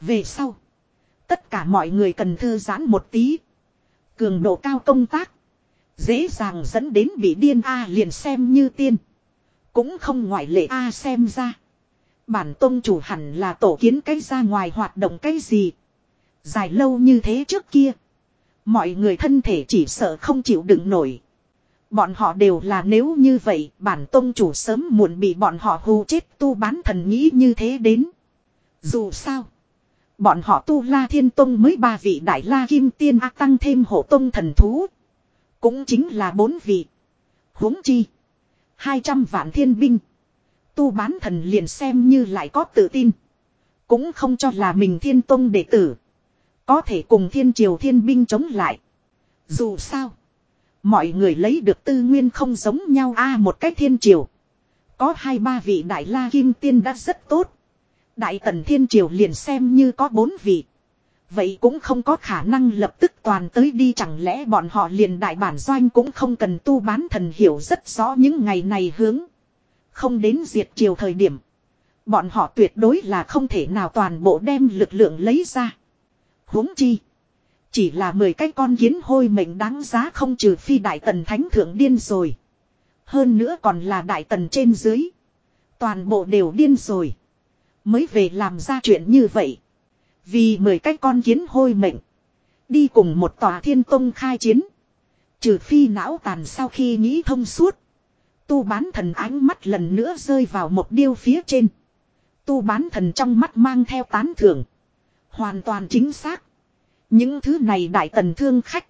Về sau. Tất cả mọi người cần thư giãn một tí. Cường độ cao công tác. Dễ dàng dẫn đến bị điên A liền xem như tiên. Cũng không ngoại lệ A xem ra. Bản tôn chủ hẳn là tổ kiến cái ra ngoài hoạt động cái gì. Dài lâu như thế trước kia. Mọi người thân thể chỉ sợ không chịu đựng nổi. Bọn họ đều là nếu như vậy, bản tôn chủ sớm muộn bị bọn họ hù chết tu bán thần nghĩ như thế đến. Dù sao, bọn họ tu la thiên tông mới ba vị đại la kim tiên ác tăng thêm hộ tông thần thú. Cũng chính là bốn vị. huống chi. hai trăm vạn thiên binh. Tu bán thần liền xem như lại có tự tin. Cũng không cho là mình thiên tông đệ tử. Có thể cùng thiên triều thiên binh chống lại. Dù sao. Mọi người lấy được tư nguyên không giống nhau a một cách thiên triều. Có hai ba vị đại la kim tiên đã rất tốt. Đại tần thiên triều liền xem như có bốn vị. Vậy cũng không có khả năng lập tức toàn tới đi, chẳng lẽ bọn họ liền đại bản doanh cũng không cần tu bán thần hiểu rất rõ những ngày này hướng. Không đến diệt triều thời điểm. Bọn họ tuyệt đối là không thể nào toàn bộ đem lực lượng lấy ra huống chi. Chỉ là 10 cái con kiến hôi mệnh đáng giá không trừ phi đại tần thánh thượng điên rồi. Hơn nữa còn là đại tần trên dưới. Toàn bộ đều điên rồi. Mới về làm ra chuyện như vậy. Vì 10 cái con kiến hôi mệnh. Đi cùng một tòa thiên tông khai chiến. Trừ phi não tàn sau khi nghĩ thông suốt. Tu bán thần ánh mắt lần nữa rơi vào một điêu phía trên. Tu bán thần trong mắt mang theo tán thưởng. Hoàn toàn chính xác. Những thứ này đại tần thương khách.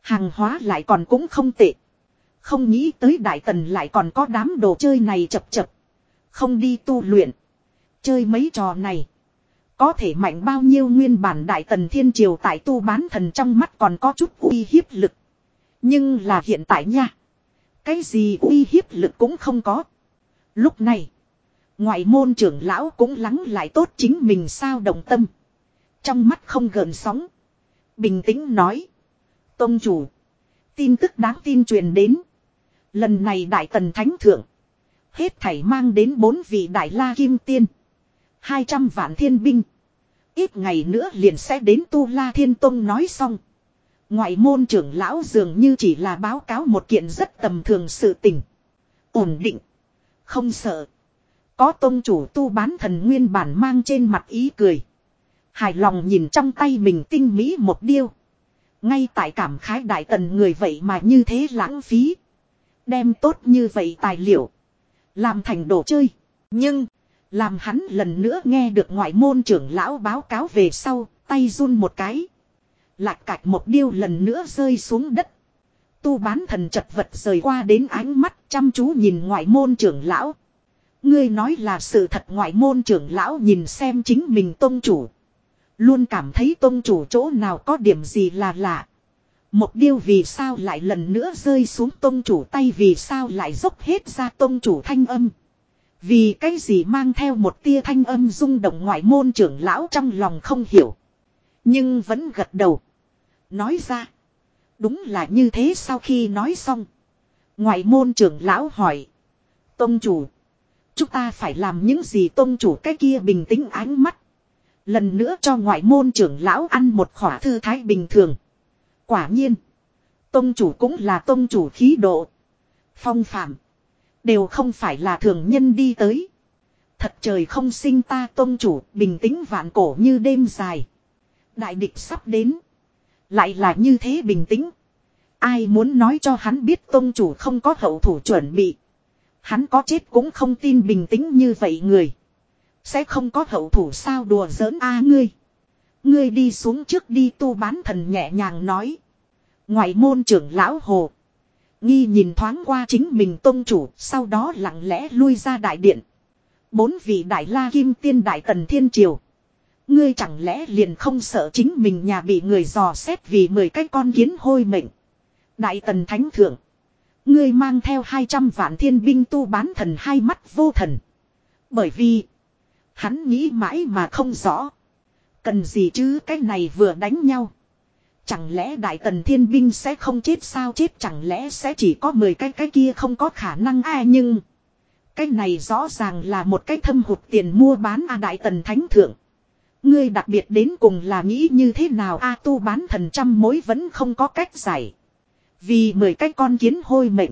Hàng hóa lại còn cũng không tệ. Không nghĩ tới đại tần lại còn có đám đồ chơi này chập chập. Không đi tu luyện. Chơi mấy trò này. Có thể mạnh bao nhiêu nguyên bản đại tần thiên triều tại tu bán thần trong mắt còn có chút uy hiếp lực. Nhưng là hiện tại nha. Cái gì uy hiếp lực cũng không có. Lúc này. Ngoại môn trưởng lão cũng lắng lại tốt chính mình sao đồng tâm. Trong mắt không gợn sóng. Bình tĩnh nói. Tông chủ. Tin tức đáng tin truyền đến. Lần này đại tần thánh thượng. Hết thảy mang đến bốn vị đại la kim tiên. hai trăm vạn thiên binh. Ít ngày nữa liền sẽ đến Tu La Thiên Tông nói xong. Ngoại môn trưởng lão dường như chỉ là báo cáo một kiện rất tầm thường sự tình. Ổn định. Không sợ. Có tông chủ tu bán thần nguyên bản mang trên mặt ý cười. Hài lòng nhìn trong tay mình tinh mỹ một điêu. Ngay tại cảm khái đại tần người vậy mà như thế lãng phí. Đem tốt như vậy tài liệu. Làm thành đồ chơi. Nhưng. Làm hắn lần nữa nghe được ngoại môn trưởng lão báo cáo về sau. Tay run một cái. Lạc cạch một điêu lần nữa rơi xuống đất. Tu bán thần chật vật rời qua đến ánh mắt chăm chú nhìn ngoại môn trưởng lão. Ngươi nói là sự thật ngoại môn trưởng lão nhìn xem chính mình tôn chủ. Luôn cảm thấy tôn chủ chỗ nào có điểm gì là lạ. Một điều vì sao lại lần nữa rơi xuống tôn chủ tay vì sao lại dốc hết ra tôn chủ thanh âm. Vì cái gì mang theo một tia thanh âm rung động ngoại môn trưởng lão trong lòng không hiểu. Nhưng vẫn gật đầu. Nói ra. Đúng là như thế sau khi nói xong. Ngoại môn trưởng lão hỏi. Tông chủ. Chúng ta phải làm những gì tông chủ cái kia bình tĩnh ánh mắt. Lần nữa cho ngoại môn trưởng lão ăn một khỏa thư thái bình thường. Quả nhiên. Tông chủ cũng là tông chủ khí độ. Phong phạm. Đều không phải là thường nhân đi tới. Thật trời không sinh ta tông chủ, bình tĩnh vạn cổ như đêm dài. Đại địch sắp đến. Lại là như thế bình tĩnh. Ai muốn nói cho hắn biết tông chủ không có hậu thủ chuẩn bị. Hắn có chết cũng không tin bình tĩnh như vậy người. Sẽ không có hậu thủ sao đùa giỡn a ngươi. Ngươi đi xuống trước đi tu bán thần nhẹ nhàng nói. Ngoại môn trưởng lão hồ. Nghi nhìn thoáng qua chính mình tôn chủ, sau đó lặng lẽ lui ra đại điện. Bốn vị đại la kim tiên đại tần thiên triều. Ngươi chẳng lẽ liền không sợ chính mình nhà bị người dò xét vì mười cái con kiến hôi mệnh. Đại tần thánh thượng. Ngươi mang theo 200 vạn thiên binh tu bán thần hai mắt vô thần. Bởi vì. Hắn nghĩ mãi mà không rõ. Cần gì chứ, cái này vừa đánh nhau. Chẳng lẽ đại tần thiên binh sẽ không chết sao chết chẳng lẽ sẽ chỉ có 10 cái cái kia không có khả năng ai nhưng. Cái này rõ ràng là một cái thâm hụt tiền mua bán a đại tần thánh thượng. Ngươi đặc biệt đến cùng là nghĩ như thế nào a, tu bán thần trăm mối vẫn không có cách giải. Vì mười cái con kiến hôi mệnh.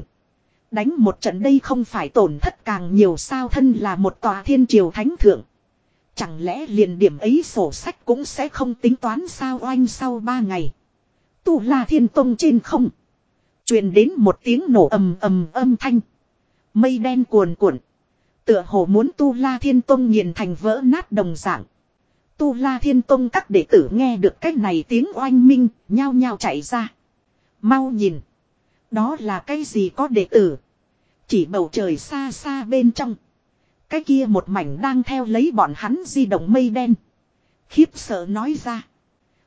Đánh một trận đây không phải tổn thất càng nhiều sao thân là một tòa thiên triều thánh thượng. Chẳng lẽ liền điểm ấy sổ sách cũng sẽ không tính toán sao oanh sau ba ngày. Tu la thiên tông trên không. truyền đến một tiếng nổ ầm ầm âm thanh. Mây đen cuồn cuộn. Tựa hồ muốn tu la thiên tông nghiền thành vỡ nát đồng dạng. Tu la thiên tông các đệ tử nghe được cái này tiếng oanh minh, nhao nhao chạy ra. Mau nhìn. Đó là cái gì có đệ tử. Chỉ bầu trời xa xa bên trong. Cái kia một mảnh đang theo lấy bọn hắn di động mây đen. Khiếp sợ nói ra.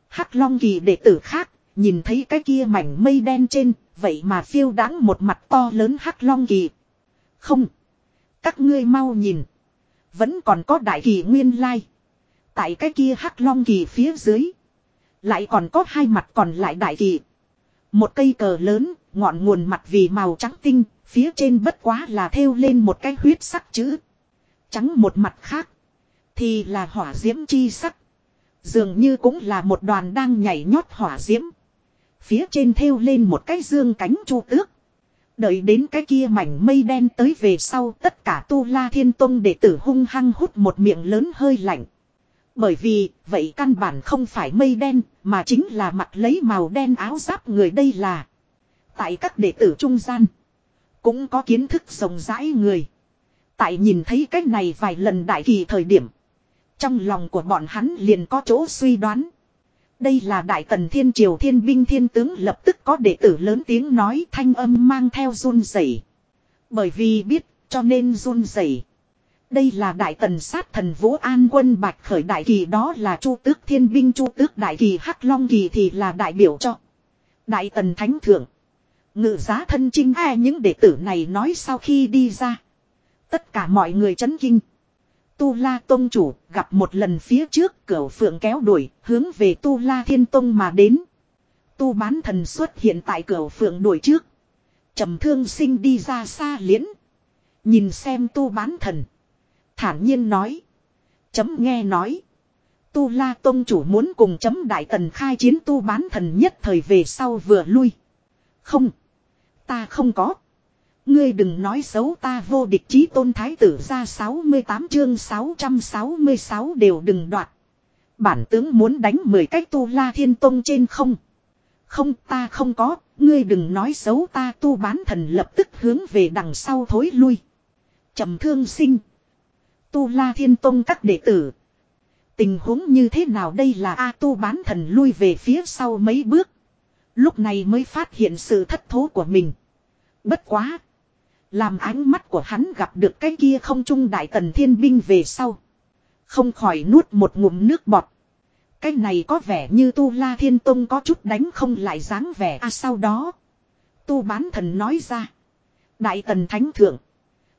Hắc Long kỳ đệ tử khác, nhìn thấy cái kia mảnh mây đen trên, vậy mà phiêu đáng một mặt to lớn Hắc Long kỳ. Không. Các ngươi mau nhìn. Vẫn còn có đại kỳ nguyên lai. Tại cái kia Hắc Long kỳ phía dưới. Lại còn có hai mặt còn lại đại kỳ. Một cây cờ lớn, ngọn nguồn mặt vì màu trắng tinh, phía trên bất quá là thêu lên một cái huyết sắc chữ. Trắng một mặt khác, thì là hỏa diễm chi sắc. Dường như cũng là một đoàn đang nhảy nhót hỏa diễm. Phía trên thêu lên một cái dương cánh chu tước. Đợi đến cái kia mảnh mây đen tới về sau tất cả tu la thiên tông đệ tử hung hăng hút một miệng lớn hơi lạnh. Bởi vì, vậy căn bản không phải mây đen, mà chính là mặt lấy màu đen áo giáp người đây là. Tại các đệ tử trung gian, cũng có kiến thức rộng rãi người. Tại nhìn thấy cái này vài lần đại kỳ thời điểm. Trong lòng của bọn hắn liền có chỗ suy đoán. Đây là đại tần thiên triều thiên binh thiên tướng lập tức có đệ tử lớn tiếng nói thanh âm mang theo run rẩy. Bởi vì biết, cho nên run rẩy. Đây là đại tần sát thần vũ an quân bạch khởi đại kỳ đó là chu tước thiên binh, chu tước đại kỳ hắc long kỳ thì là đại biểu cho. Đại tần thánh thượng. Ngự giá thân chinh ai những đệ tử này nói sau khi đi ra. Tất cả mọi người chấn kinh. Tu La Tông chủ gặp một lần phía trước cửa phượng kéo đuổi, hướng về Tu La Thiên Tông mà đến. Tu bán thần xuất hiện tại cửa phượng đuổi trước. trầm thương sinh đi ra xa liễn. Nhìn xem tu bán thần. Thản nhiên nói. Chấm nghe nói. Tu La Tông chủ muốn cùng chấm đại tần khai chiến tu bán thần nhất thời về sau vừa lui. Không. Ta không có. Ngươi đừng nói xấu ta vô địch chí tôn thái tử ra 68 chương 666 đều đừng đoạt. Bản tướng muốn đánh 10 cách tu la thiên tông trên không. Không ta không có, ngươi đừng nói xấu ta tu bán thần lập tức hướng về đằng sau thối lui. trầm thương sinh, Tu La Thiên Tông các đệ tử. Tình huống như thế nào đây là A Tu bán thần lui về phía sau mấy bước. Lúc này mới phát hiện sự thất thố của mình. Bất quá. Làm ánh mắt của hắn gặp được cái kia không trung đại tần thiên binh về sau. Không khỏi nuốt một ngụm nước bọt. Cái này có vẻ như Tu La Thiên Tông có chút đánh không lại dáng vẻ à sau đó. Tu bán thần nói ra. Đại tần thánh thượng.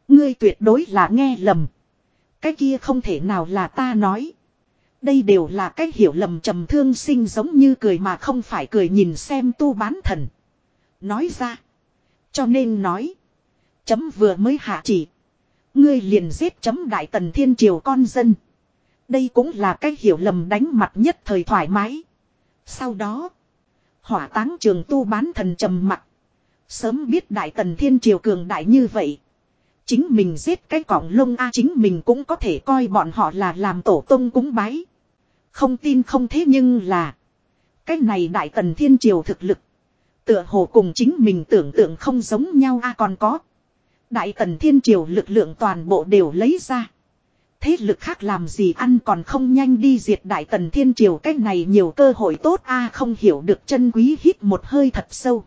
Ngươi tuyệt đối là nghe lầm. Cái kia không thể nào là ta nói. Đây đều là cách hiểu lầm trầm thương sinh giống như cười mà không phải cười nhìn xem tu bán thần. Nói ra. Cho nên nói. Chấm vừa mới hạ chỉ. Ngươi liền giết chấm đại tần thiên triều con dân. Đây cũng là cách hiểu lầm đánh mặt nhất thời thoải mái. Sau đó. Hỏa táng trường tu bán thần trầm mặt. Sớm biết đại tần thiên triều cường đại như vậy. Chính mình giết cái cọng lông A chính mình cũng có thể coi bọn họ là làm tổ tông cúng bái. Không tin không thế nhưng là. Cái này đại tần thiên triều thực lực. Tựa hồ cùng chính mình tưởng tượng không giống nhau a còn có. Đại tần thiên triều lực lượng toàn bộ đều lấy ra. Thế lực khác làm gì ăn còn không nhanh đi diệt đại tần thiên triều cách này nhiều cơ hội tốt, a không hiểu được chân quý hít một hơi thật sâu.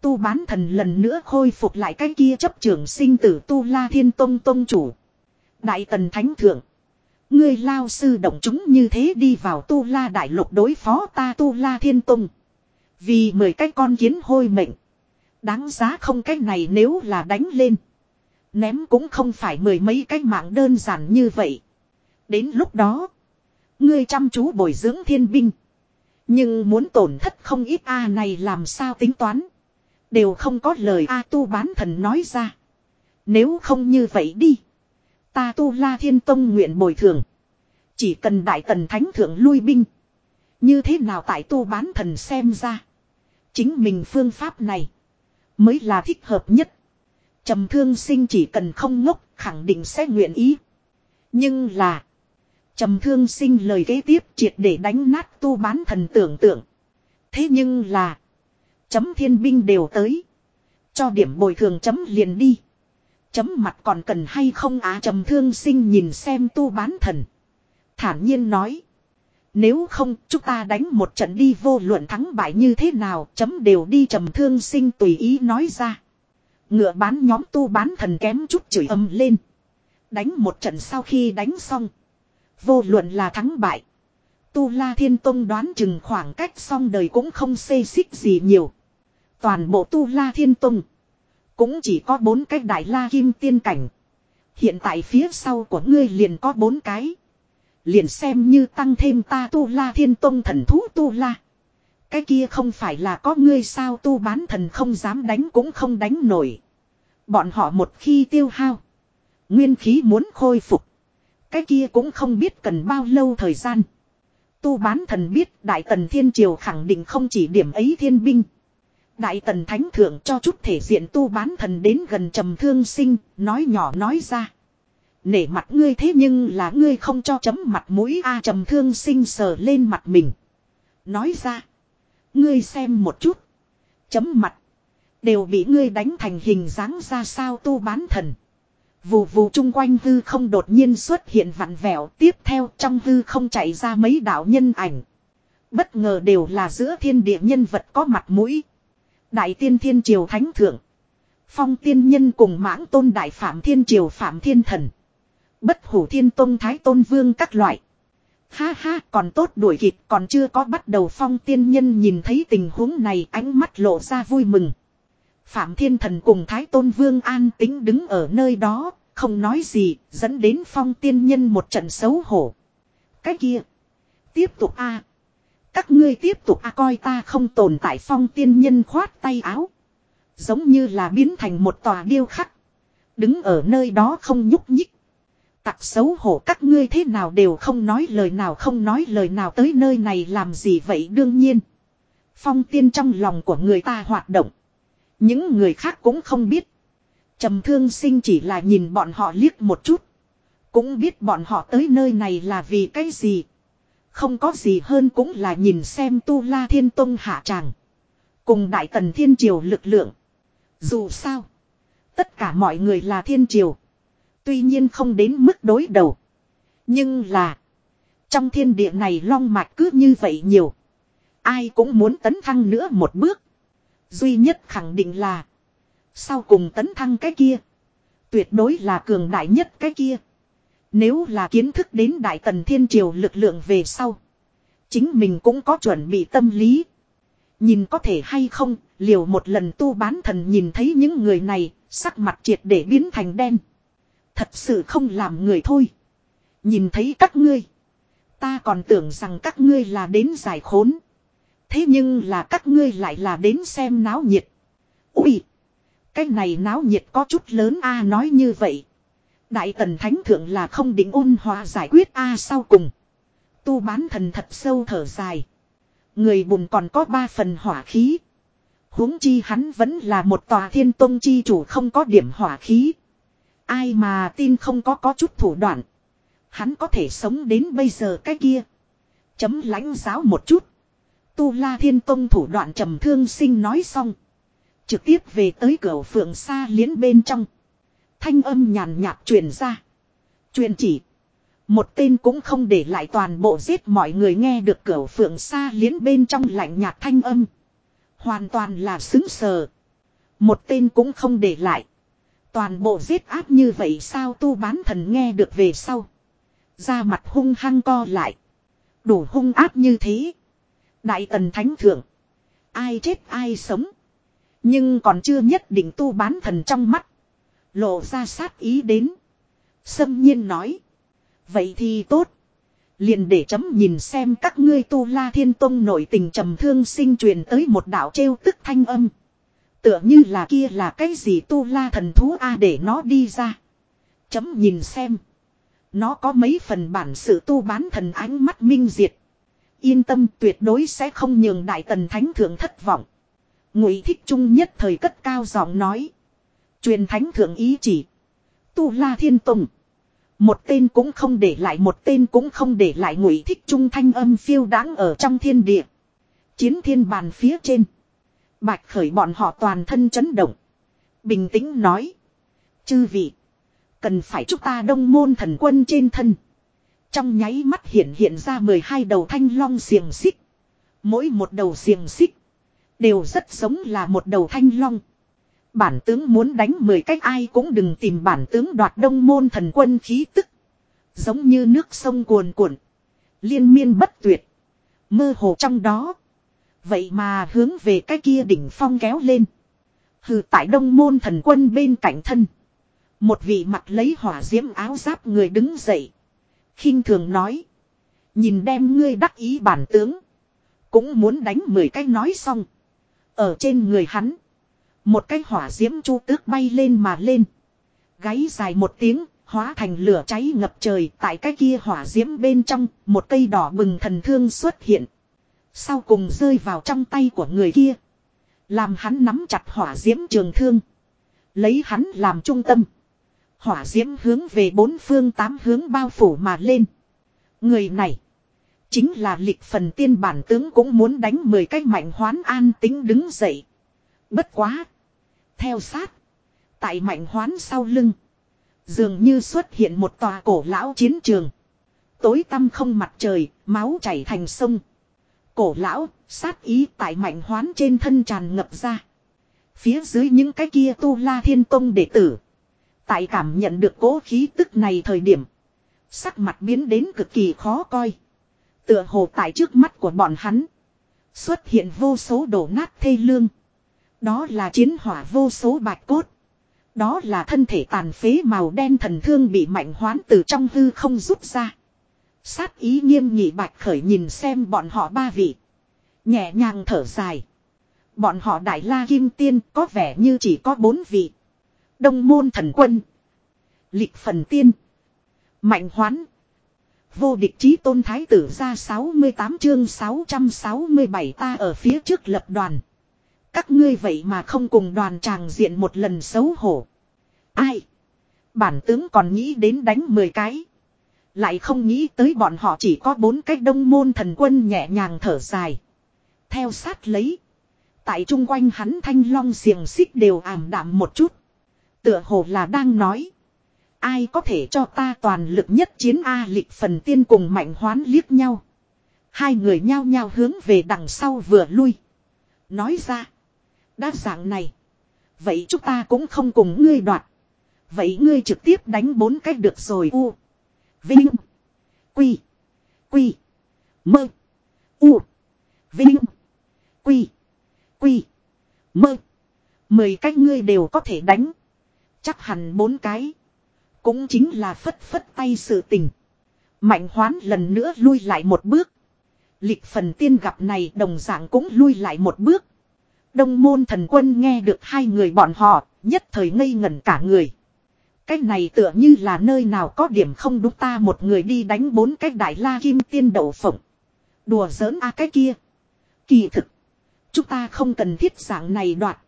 Tu bán thần lần nữa khôi phục lại cái kia chấp trưởng sinh tử tu la thiên tông tông chủ. Đại tần thánh thượng. Ngươi lao sư động chúng như thế đi vào tu la đại lục đối phó ta tu la thiên tông. Vì mười cái con kiến hôi mệnh. Đáng giá không cái này nếu là đánh lên. Ném cũng không phải mười mấy cái mạng đơn giản như vậy. Đến lúc đó. Ngươi chăm chú bồi dưỡng thiên binh. Nhưng muốn tổn thất không ít A này làm sao tính toán. Đều không có lời A tu bán thần nói ra. Nếu không như vậy đi. Ta tu la thiên tông nguyện bồi thường. Chỉ cần đại tần thánh thượng lui binh. Như thế nào tại tu bán thần xem ra. Chính mình phương pháp này. Mới là thích hợp nhất. trầm thương sinh chỉ cần không ngốc, khẳng định sẽ nguyện ý. Nhưng là. trầm thương sinh lời kế tiếp triệt để đánh nát tu bán thần tưởng tượng. Thế nhưng là. Chấm thiên binh đều tới. Cho điểm bồi thường chấm liền đi. Chấm mặt còn cần hay không á trầm thương sinh nhìn xem tu bán thần. Thản nhiên nói. Nếu không, chúng ta đánh một trận đi vô luận thắng bại như thế nào, chấm đều đi trầm thương sinh tùy ý nói ra. Ngựa bán nhóm tu bán thần kém chút chửi âm lên. Đánh một trận sau khi đánh xong. Vô luận là thắng bại. Tu La Thiên Tông đoán chừng khoảng cách xong đời cũng không xê xích gì nhiều. Toàn bộ Tu La Thiên Tông. Cũng chỉ có bốn cái đại la kim tiên cảnh. Hiện tại phía sau của ngươi liền có bốn cái. Liền xem như tăng thêm ta tu la thiên tông thần thú tu la. Cái kia không phải là có ngươi sao tu bán thần không dám đánh cũng không đánh nổi. Bọn họ một khi tiêu hao. Nguyên khí muốn khôi phục. Cái kia cũng không biết cần bao lâu thời gian. Tu bán thần biết Đại Tần Thiên Triều khẳng định không chỉ điểm ấy thiên binh. Đại Tần Thánh Thượng cho chút thể diện tu bán thần đến gần trầm thương sinh, nói nhỏ nói ra. Nể mặt ngươi thế nhưng là ngươi không cho chấm mặt mũi a trầm thương sinh sờ lên mặt mình. Nói ra. Ngươi xem một chút. Chấm mặt. Đều bị ngươi đánh thành hình dáng ra sao tu bán thần. Vù vù chung quanh hư không đột nhiên xuất hiện vặn vẹo, tiếp theo trong hư không chạy ra mấy đạo nhân ảnh. Bất ngờ đều là giữa thiên địa nhân vật có mặt mũi. Đại tiên thiên triều thánh thượng. Phong tiên nhân cùng mãng tôn đại phạm thiên triều phạm thiên thần. Bất hủ thiên tôn thái tôn vương các loại. Ha ha còn tốt đuổi kịp còn chưa có bắt đầu phong tiên nhân nhìn thấy tình huống này ánh mắt lộ ra vui mừng. Phạm thiên thần cùng thái tôn vương an tính đứng ở nơi đó, không nói gì, dẫn đến phong tiên nhân một trận xấu hổ. Cái kia. Tiếp tục a Các ngươi tiếp tục a coi ta không tồn tại phong tiên nhân khoát tay áo. Giống như là biến thành một tòa điêu khắc. Đứng ở nơi đó không nhúc nhích. Tặc xấu hổ các ngươi thế nào đều không nói lời nào, không nói lời nào tới nơi này làm gì vậy đương nhiên. Phong tiên trong lòng của người ta hoạt động. Những người khác cũng không biết. trầm thương sinh chỉ là nhìn bọn họ liếc một chút. Cũng biết bọn họ tới nơi này là vì cái gì. Không có gì hơn cũng là nhìn xem tu la thiên tông hạ tràng. Cùng đại tần thiên triều lực lượng. Dù sao. Tất cả mọi người là thiên triều. Tuy nhiên không đến mức đối đầu. Nhưng là. Trong thiên địa này long mạch cứ như vậy nhiều. Ai cũng muốn tấn thăng nữa một bước. Duy nhất khẳng định là. Sau cùng tấn thăng cái kia. Tuyệt đối là cường đại nhất cái kia. Nếu là kiến thức đến Đại Tần Thiên Triều lực lượng về sau. Chính mình cũng có chuẩn bị tâm lý. Nhìn có thể hay không, liều một lần tu bán thần nhìn thấy những người này, sắc mặt triệt để biến thành đen. Thật sự không làm người thôi. Nhìn thấy các ngươi. Ta còn tưởng rằng các ngươi là đến giải khốn. Thế nhưng là các ngươi lại là đến xem náo nhiệt. Ui! Cái này náo nhiệt có chút lớn a à, nói như vậy. Đại tần thánh thượng là không định ôn hòa giải quyết a à, sau cùng. Tu bán thần thật sâu thở dài. Người bùn còn có ba phần hỏa khí. huống chi hắn vẫn là một tòa thiên tông chi chủ không có điểm hỏa khí. Ai mà tin không có có chút thủ đoạn. Hắn có thể sống đến bây giờ cái kia. Chấm lãnh giáo một chút. Tu la thiên tông thủ đoạn trầm thương sinh nói xong. Trực tiếp về tới cửa phượng xa liến bên trong. Thanh âm nhàn nhạt truyền ra. Truyền chỉ. Một tên cũng không để lại toàn bộ giết mọi người nghe được cửa phượng xa liến bên trong lạnh nhạt thanh âm. Hoàn toàn là xứng sờ. Một tên cũng không để lại. Toàn bộ giết áp như vậy sao tu bán thần nghe được về sau. Ra mặt hung hăng co lại. Đủ hung áp như thế. Đại tần thánh thượng. Ai chết ai sống. Nhưng còn chưa nhất định tu bán thần trong mắt. Lộ ra sát ý đến. Sâm nhiên nói. Vậy thì tốt. Liền để chấm nhìn xem các ngươi tu la thiên tông nổi tình trầm thương sinh truyền tới một đạo trêu tức thanh âm. Tựa như là kia là cái gì tu la thần thú a à để nó đi ra. Chấm nhìn xem. Nó có mấy phần bản sự tu bán thần ánh mắt minh diệt. Yên tâm tuyệt đối sẽ không nhường đại tần thánh thượng thất vọng. Ngụy thích trung nhất thời cất cao giọng nói. Truyền thánh thượng ý chỉ. Tu la thiên tùng. Một tên cũng không để lại, một tên cũng không để lại ngụy thích trung thanh âm phiêu đáng ở trong thiên địa. Chiến thiên bàn phía trên. Bạch khởi bọn họ toàn thân chấn động. Bình tĩnh nói. Chư vị. Cần phải chúc ta đông môn thần quân trên thân. Trong nháy mắt hiện hiện ra 12 đầu thanh long xiềng xích. Mỗi một đầu xiềng xích. Đều rất giống là một đầu thanh long. Bản tướng muốn đánh 10 cách ai cũng đừng tìm bản tướng đoạt đông môn thần quân khí tức. Giống như nước sông cuồn cuộn. Liên miên bất tuyệt. Mơ hồ trong đó. Vậy mà hướng về cái kia đỉnh phong kéo lên. Hừ tại đông môn thần quân bên cạnh thân. Một vị mặt lấy hỏa diễm áo giáp người đứng dậy. khinh thường nói. Nhìn đem ngươi đắc ý bản tướng. Cũng muốn đánh mười cái nói xong. Ở trên người hắn. Một cái hỏa diễm chu tước bay lên mà lên. Gáy dài một tiếng, hóa thành lửa cháy ngập trời. Tại cái kia hỏa diễm bên trong, một cây đỏ bừng thần thương xuất hiện. Sau cùng rơi vào trong tay của người kia. Làm hắn nắm chặt hỏa diễm trường thương. Lấy hắn làm trung tâm. Hỏa diễm hướng về bốn phương tám hướng bao phủ mà lên. Người này. Chính là lịch phần tiên bản tướng cũng muốn đánh mười cái mạnh hoán an tính đứng dậy. Bất quá. Theo sát. Tại mạnh hoán sau lưng. Dường như xuất hiện một tòa cổ lão chiến trường. Tối tăm không mặt trời, máu chảy thành sông. Cổ lão, sát ý tại mạnh hoán trên thân tràn ngập ra. Phía dưới những cái kia tu la thiên tông đệ tử. Tại cảm nhận được cố khí tức này thời điểm. Sắc mặt biến đến cực kỳ khó coi. Tựa hồ tại trước mắt của bọn hắn. Xuất hiện vô số đổ nát thê lương. Đó là chiến hỏa vô số bạch cốt. Đó là thân thể tàn phế màu đen thần thương bị mạnh hoán từ trong hư không rút ra. Sát ý nghiêm nghị bạch khởi nhìn xem bọn họ ba vị. Nhẹ nhàng thở dài. Bọn họ đại la kim tiên có vẻ như chỉ có bốn vị. Đông môn thần quân. Lịch phần tiên. Mạnh hoán. Vô địch chí tôn thái tử ra 68 chương 667 ta ở phía trước lập đoàn. Các ngươi vậy mà không cùng đoàn tràng diện một lần xấu hổ. Ai? Bản tướng còn nghĩ đến đánh 10 cái. Lại không nghĩ tới bọn họ chỉ có bốn cái đông môn thần quân nhẹ nhàng thở dài. Theo sát lấy. Tại trung quanh hắn thanh long xiềng xích đều ảm đạm một chút. Tựa hồ là đang nói. Ai có thể cho ta toàn lực nhất chiến A lịch phần tiên cùng mạnh hoán liếc nhau. Hai người nhao nhao hướng về đằng sau vừa lui. Nói ra. Đã dạng này. Vậy chúng ta cũng không cùng ngươi đoạt. Vậy ngươi trực tiếp đánh bốn cách được rồi u. Vinh. Quy. Quy. Mơ. U. Vinh. Quy. Quy. Mơ. Mười cách ngươi đều có thể đánh. Chắc hẳn bốn cái. Cũng chính là phất phất tay sự tình. Mạnh hoán lần nữa lui lại một bước. Lịch phần tiên gặp này đồng dạng cũng lui lại một bước. Đông môn thần quân nghe được hai người bọn họ, nhất thời ngây ngẩn cả người. Cái này tựa như là nơi nào có điểm không đúng ta một người đi đánh bốn cái đại la kim tiên đậu phộng. Đùa giỡn a cái kia. Kỳ thực. Chúng ta không cần thiết dạng này đoạt.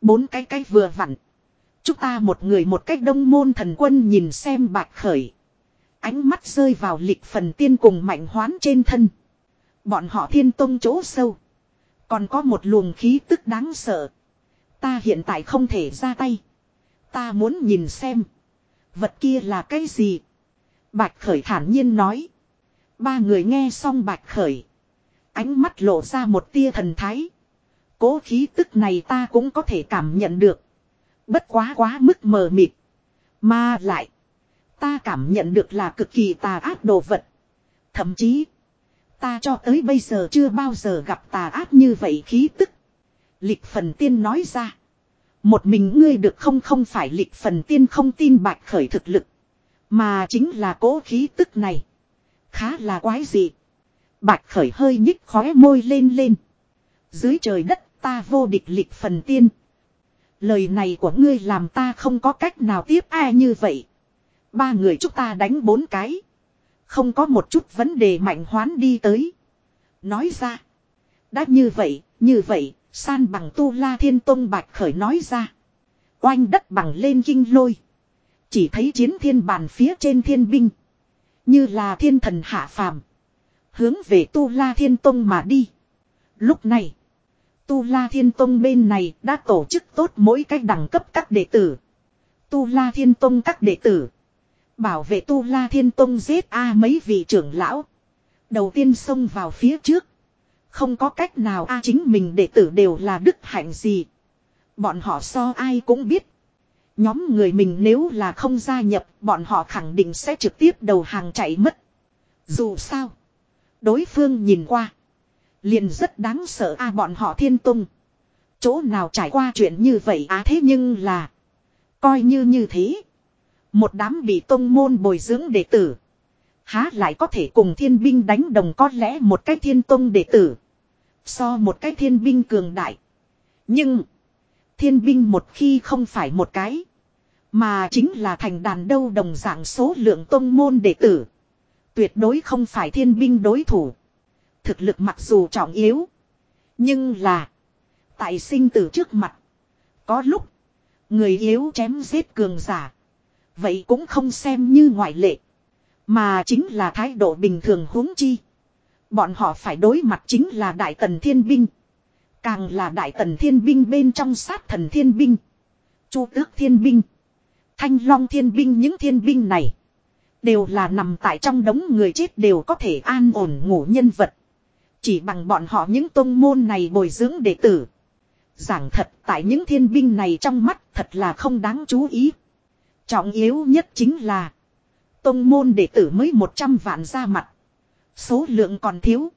Bốn cái cái vừa vặn. Chúng ta một người một cách đông môn thần quân nhìn xem bạc khởi. Ánh mắt rơi vào lịch phần tiên cùng mạnh hoán trên thân. Bọn họ thiên tông chỗ sâu. Còn có một luồng khí tức đáng sợ. Ta hiện tại không thể ra tay. Ta muốn nhìn xem. Vật kia là cái gì? Bạch Khởi thản nhiên nói. Ba người nghe xong Bạch Khởi. Ánh mắt lộ ra một tia thần thái. Cố khí tức này ta cũng có thể cảm nhận được. Bất quá quá mức mờ mịt. Mà lại. Ta cảm nhận được là cực kỳ tà ác đồ vật. Thậm chí. Ta cho tới bây giờ chưa bao giờ gặp tà ác như vậy khí tức. Lịch phần tiên nói ra. Một mình ngươi được không không phải lịch phần tiên không tin bạch khởi thực lực. Mà chính là cố khí tức này. Khá là quái dị. Bạch khởi hơi nhích khóe môi lên lên. Dưới trời đất ta vô địch lịch phần tiên. Lời này của ngươi làm ta không có cách nào tiếp ai như vậy. Ba người chúng ta đánh bốn cái. Không có một chút vấn đề mạnh hoán đi tới. Nói ra. Đã như vậy, như vậy, san bằng tu la thiên tông bạch khởi nói ra. Oanh đất bằng lên kinh lôi. Chỉ thấy chiến thiên bàn phía trên thiên binh. Như là thiên thần hạ phàm. Hướng về tu la thiên tông mà đi. Lúc này. Tu la thiên tông bên này đã tổ chức tốt mỗi cách đẳng cấp các đệ tử. Tu la thiên tông các đệ tử. Bảo vệ Tu La Thiên Tông giết A mấy vị trưởng lão. Đầu tiên xông vào phía trước. Không có cách nào, A, chính mình đệ tử đều là đức hạnh gì. Bọn họ so ai cũng biết. Nhóm người mình nếu là không gia nhập, bọn họ khẳng định sẽ trực tiếp đầu hàng chạy mất. Dù sao. Đối phương nhìn qua. Liền rất đáng sợ, A, bọn họ thiên tung. Chỗ nào trải qua chuyện như vậy á thế nhưng là. Coi như như thế. Một đám bị tông môn bồi dưỡng đệ tử. Há lại có thể cùng thiên binh đánh đồng có lẽ một cái thiên tông đệ tử. So một cái thiên binh cường đại. Nhưng. Thiên binh một khi không phải một cái. Mà chính là thành đàn đâu đồng dạng số lượng tông môn đệ tử. Tuyệt đối không phải thiên binh đối thủ. Thực lực mặc dù trọng yếu. Nhưng là. Tại sinh tử trước mặt. Có lúc. Người yếu chém giết cường giả. Vậy cũng không xem như ngoại lệ. Mà chính là thái độ bình thường huống chi. Bọn họ phải đối mặt chính là đại tần thiên binh. Càng là đại tần thiên binh bên trong sát thần thiên binh. Chu tước thiên binh. Thanh long thiên binh những thiên binh này. Đều là nằm tại trong đống người chết đều có thể an ổn ngủ nhân vật. Chỉ bằng bọn họ những tôn môn này bồi dưỡng đệ tử. Giảng thật tại những thiên binh này trong mắt thật là không đáng chú ý. Trọng yếu nhất chính là. Tông môn đệ tử mới 100 vạn ra mặt. Số lượng còn thiếu.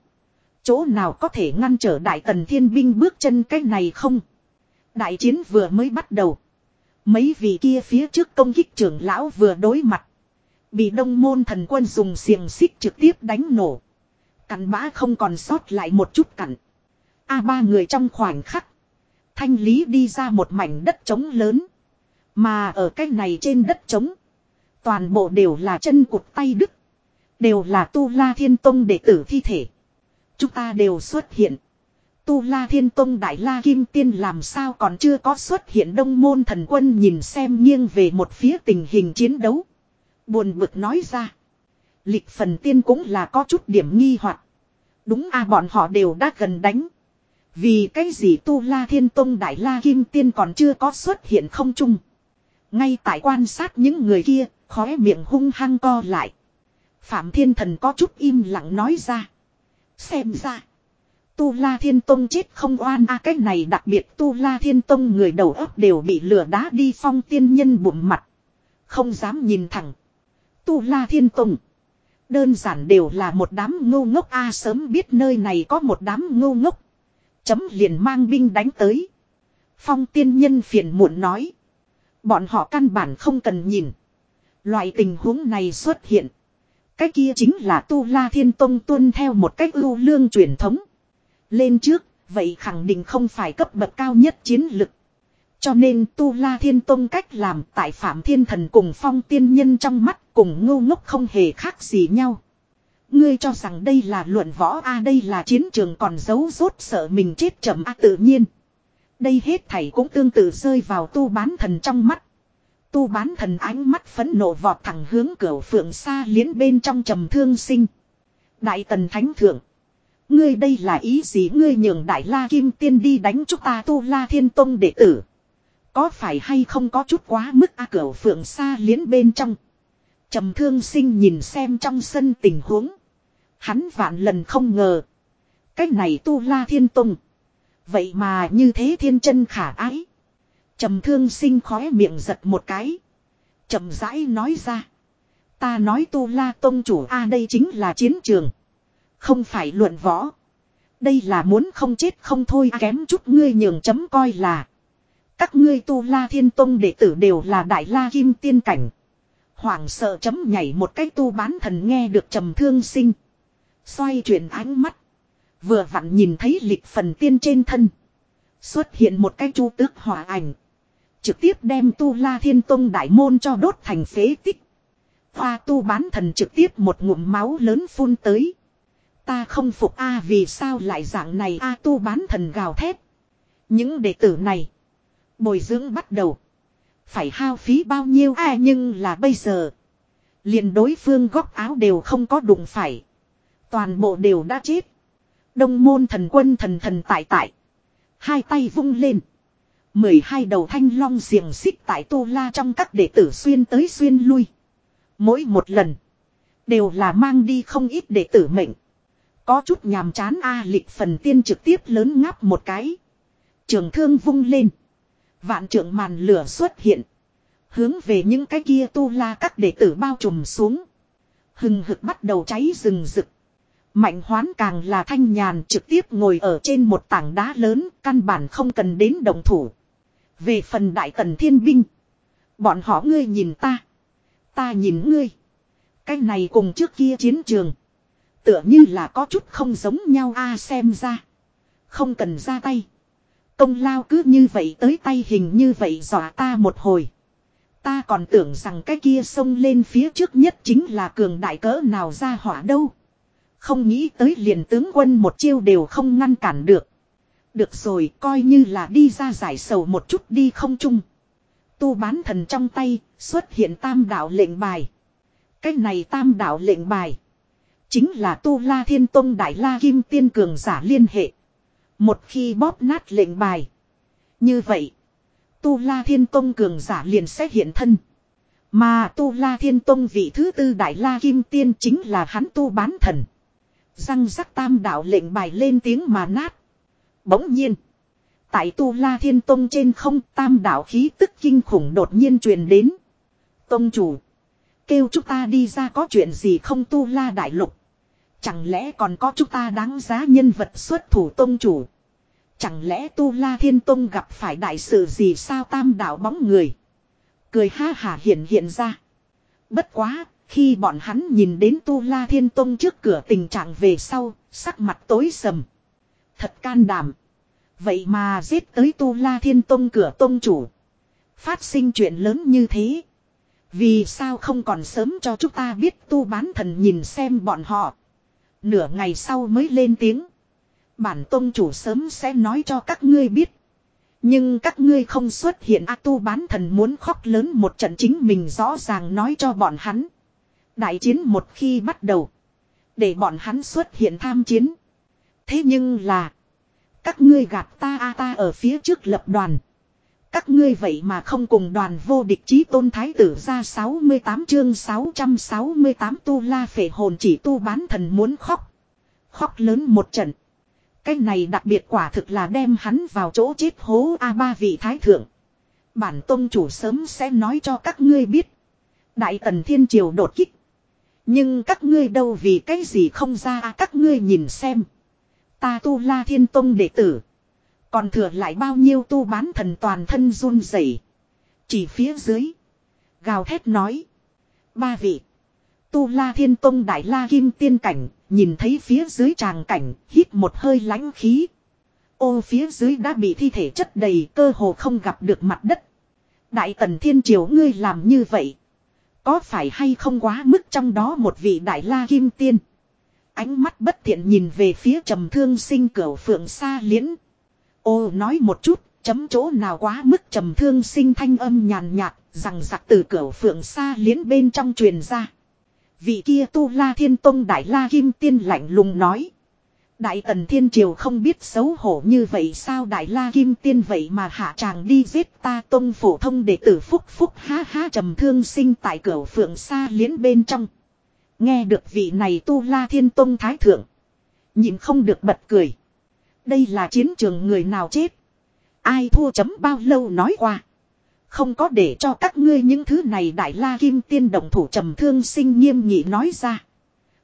Chỗ nào có thể ngăn trở đại tần thiên binh bước chân cái này không. Đại chiến vừa mới bắt đầu. Mấy vị kia phía trước công kích trưởng lão vừa đối mặt. Bị đông môn thần quân dùng xiềng xích trực tiếp đánh nổ. Cặn bã không còn sót lại một chút cặn. A ba người trong khoảnh khắc. Thanh lý đi ra một mảnh đất trống lớn. Mà ở cái này trên đất trống. Toàn bộ đều là chân cụt tay đứt. Đều là tu la thiên tông đệ tử thi thể. Chúng ta đều xuất hiện. Tu la thiên tông đại la kim tiên làm sao còn chưa có xuất hiện đông môn thần quân nhìn xem nghiêng về một phía tình hình chiến đấu. Buồn bực nói ra. Lịch phần tiên cũng là có chút điểm nghi hoặc Đúng a bọn họ đều đã gần đánh. Vì cái gì tu la thiên tông đại la kim tiên còn chưa có xuất hiện không chung. Ngay tại quan sát những người kia, khóe miệng hung hăng co lại. Phạm Thiên Thần có chút im lặng nói ra. Xem ra. Tu La Thiên Tông chết không oan a à, cái này đặc biệt Tu La Thiên Tông người đầu óc đều bị lừa đá đi phong tiên nhân bụng mặt. Không dám nhìn thẳng. Tu La Thiên Tông. Đơn giản đều là một đám ngu ngốc a sớm biết nơi này có một đám ngu ngốc. Chấm liền mang binh đánh tới. Phong tiên nhân phiền muộn nói. Bọn họ căn bản không cần nhìn. Loại tình huống này xuất hiện. Cái kia chính là Tu La Thiên Tông tuân theo một cách ưu lương truyền thống. Lên trước, vậy khẳng định không phải cấp bậc cao nhất chiến lực. Cho nên Tu La Thiên Tông cách làm tại Phạm Thiên Thần cùng Phong Tiên Nhân trong mắt cùng ngu ngốc không hề khác gì nhau. Ngươi cho rằng đây là luận võ a đây là chiến trường còn giấu rốt sợ mình chết chậm a tự nhiên. Đây hết thảy cũng tương tự rơi vào tu bán thần trong mắt. Tu bán thần ánh mắt phấn nộ vọt thẳng hướng cửa phượng xa liến bên trong trầm thương sinh. Đại tần thánh thượng. Ngươi đây là ý gì ngươi nhường đại la kim tiên đi đánh chúng ta tu la thiên tông đệ tử. Có phải hay không có chút quá mức a cửa phượng xa liến bên trong. Trầm thương sinh nhìn xem trong sân tình huống. Hắn vạn lần không ngờ. Cách này tu la thiên tông. Vậy mà như thế thiên chân khả ái. Trầm thương sinh khóe miệng giật một cái. Trầm rãi nói ra. Ta nói tu la tôn chủ a đây chính là chiến trường. Không phải luận võ. Đây là muốn không chết không thôi kém chút ngươi nhường chấm coi là. Các ngươi tu la thiên tôn đệ tử đều là đại la kim tiên cảnh. Hoảng sợ chấm nhảy một cái tu bán thần nghe được trầm thương sinh. Xoay chuyển ánh mắt. Vừa vặn nhìn thấy lịch phần tiên trên thân. Xuất hiện một cái chu tước hỏa ảnh. Trực tiếp đem tu la thiên tông đại môn cho đốt thành phế tích. Hoa tu bán thần trực tiếp một ngụm máu lớn phun tới. Ta không phục a, vì sao lại dạng này a tu bán thần gào thét. Những đệ tử này. Bồi dưỡng bắt đầu. Phải hao phí bao nhiêu a, nhưng là bây giờ. liền đối phương góc áo đều không có đụng phải. Toàn bộ đều đã chết. Đông môn thần quân thần thần tại tại. Hai tay vung lên mười hai đầu thanh long xiềng xích tại tô la trong các đệ tử xuyên tới xuyên lui. Mỗi một lần. Đều là mang đi không ít đệ tử mệnh. Có chút nhàm chán A lịch phần tiên trực tiếp lớn ngáp một cái. Trường thương vung lên. Vạn trưởng màn lửa xuất hiện. Hướng về những cái kia tu la các đệ tử bao trùm xuống. Hừng hực bắt đầu cháy rừng rực. Mạnh hoán càng là thanh nhàn trực tiếp ngồi ở trên một tảng đá lớn, căn bản không cần đến đồng thủ. Về phần đại tần thiên binh. Bọn họ ngươi nhìn ta. Ta nhìn ngươi. Cái này cùng trước kia chiến trường. Tựa như là có chút không giống nhau a, xem ra. Không cần ra tay. Công lao cứ như vậy tới tay hình như vậy dọa ta một hồi. Ta còn tưởng rằng cái kia sông lên phía trước nhất chính là cường đại cỡ nào ra hỏa đâu. Không nghĩ tới liền tướng quân một chiêu đều không ngăn cản được. Được rồi, coi như là đi ra giải sầu một chút đi không chung. Tu bán thần trong tay, xuất hiện tam đạo lệnh bài. Cái này tam đạo lệnh bài. Chính là Tu La Thiên Tông Đại La Kim Tiên Cường giả liên hệ. Một khi bóp nát lệnh bài. Như vậy. Tu La Thiên Tông Cường giả liền sẽ hiện thân. Mà Tu La Thiên Tông vị thứ tư Đại La Kim Tiên chính là hắn tu bán thần. Răng rắc tam đạo lệnh bài lên tiếng mà nát. Bỗng nhiên. Tại Tu La Thiên Tông trên không tam đạo khí tức kinh khủng đột nhiên truyền đến. Tông chủ. Kêu chúng ta đi ra có chuyện gì không Tu La Đại Lục. Chẳng lẽ còn có chúng ta đáng giá nhân vật xuất thủ tông chủ. Chẳng lẽ Tu La Thiên Tông gặp phải đại sự gì sao tam đạo bóng người. Cười ha hả hiện hiện ra. Bất quá, khi bọn hắn nhìn đến Tu La Thiên Tông trước cửa tình trạng về sau, sắc mặt tối sầm. Thật can đảm. Vậy mà giết tới Tu La Thiên Tông cửa tông chủ. Phát sinh chuyện lớn như thế. Vì sao không còn sớm cho chúng ta biết tu bán thần nhìn xem bọn họ. Nửa ngày sau mới lên tiếng. Bản tông chủ sớm sẽ nói cho các ngươi biết. Nhưng các ngươi không xuất hiện A, tu bán thần muốn khóc lớn một trận chính mình rõ ràng nói cho bọn hắn. Đại chiến một khi bắt đầu. Để bọn hắn xuất hiện tham chiến. Thế nhưng là. Các ngươi gạt ta, a ta ở phía trước lập đoàn. Các ngươi vậy mà không cùng đoàn vô địch chí tôn thái tử ra 68 chương 668 tu la phệ hồn chỉ tu bán thần muốn khóc. Khóc lớn một trận. Cái này đặc biệt quả thực là đem hắn vào chỗ chết hố A ba vị thái thượng. Bản tôn chủ sớm sẽ nói cho các ngươi biết. Đại tần thiên triều đột kích. Nhưng các ngươi đâu vì cái gì không ra các ngươi nhìn xem. Ta tu la thiên tông đệ tử. Còn thừa lại bao nhiêu tu bán thần toàn thân run rẩy Chỉ phía dưới. Gào thét nói. Ba vị. Tu la thiên tông đại la kim tiên cảnh. Nhìn thấy phía dưới tràng cảnh. Hít một hơi lãnh khí. Ô phía dưới đã bị thi thể chất đầy cơ hồ không gặp được mặt đất. Đại tần thiên triều ngươi làm như vậy. Có phải hay không quá mức trong đó một vị đại la kim tiên. Ánh mắt bất thiện nhìn về phía trầm thương sinh cửu phượng xa liễn. Ô nói một chút, chấm chỗ nào quá mức trầm thương sinh thanh âm nhàn nhạt, rằng giặc từ cửu phượng xa liễn bên trong truyền ra. Vị kia tu la thiên tông đại la kim tiên lạnh lùng nói. Đại tần thiên triều không biết xấu hổ như vậy sao đại la kim tiên vậy mà hạ chàng đi giết ta tông phổ thông để tử phúc phúc ha ha trầm thương sinh tại cửa phượng xa liễn bên trong. Nghe được vị này tu la thiên tông thái thượng. Nhìn không được bật cười. Đây là chiến trường người nào chết. Ai thua chấm bao lâu nói qua. Không có để cho các ngươi những thứ này đại la kim tiên đồng thủ trầm thương sinh nghiêm nghị nói ra.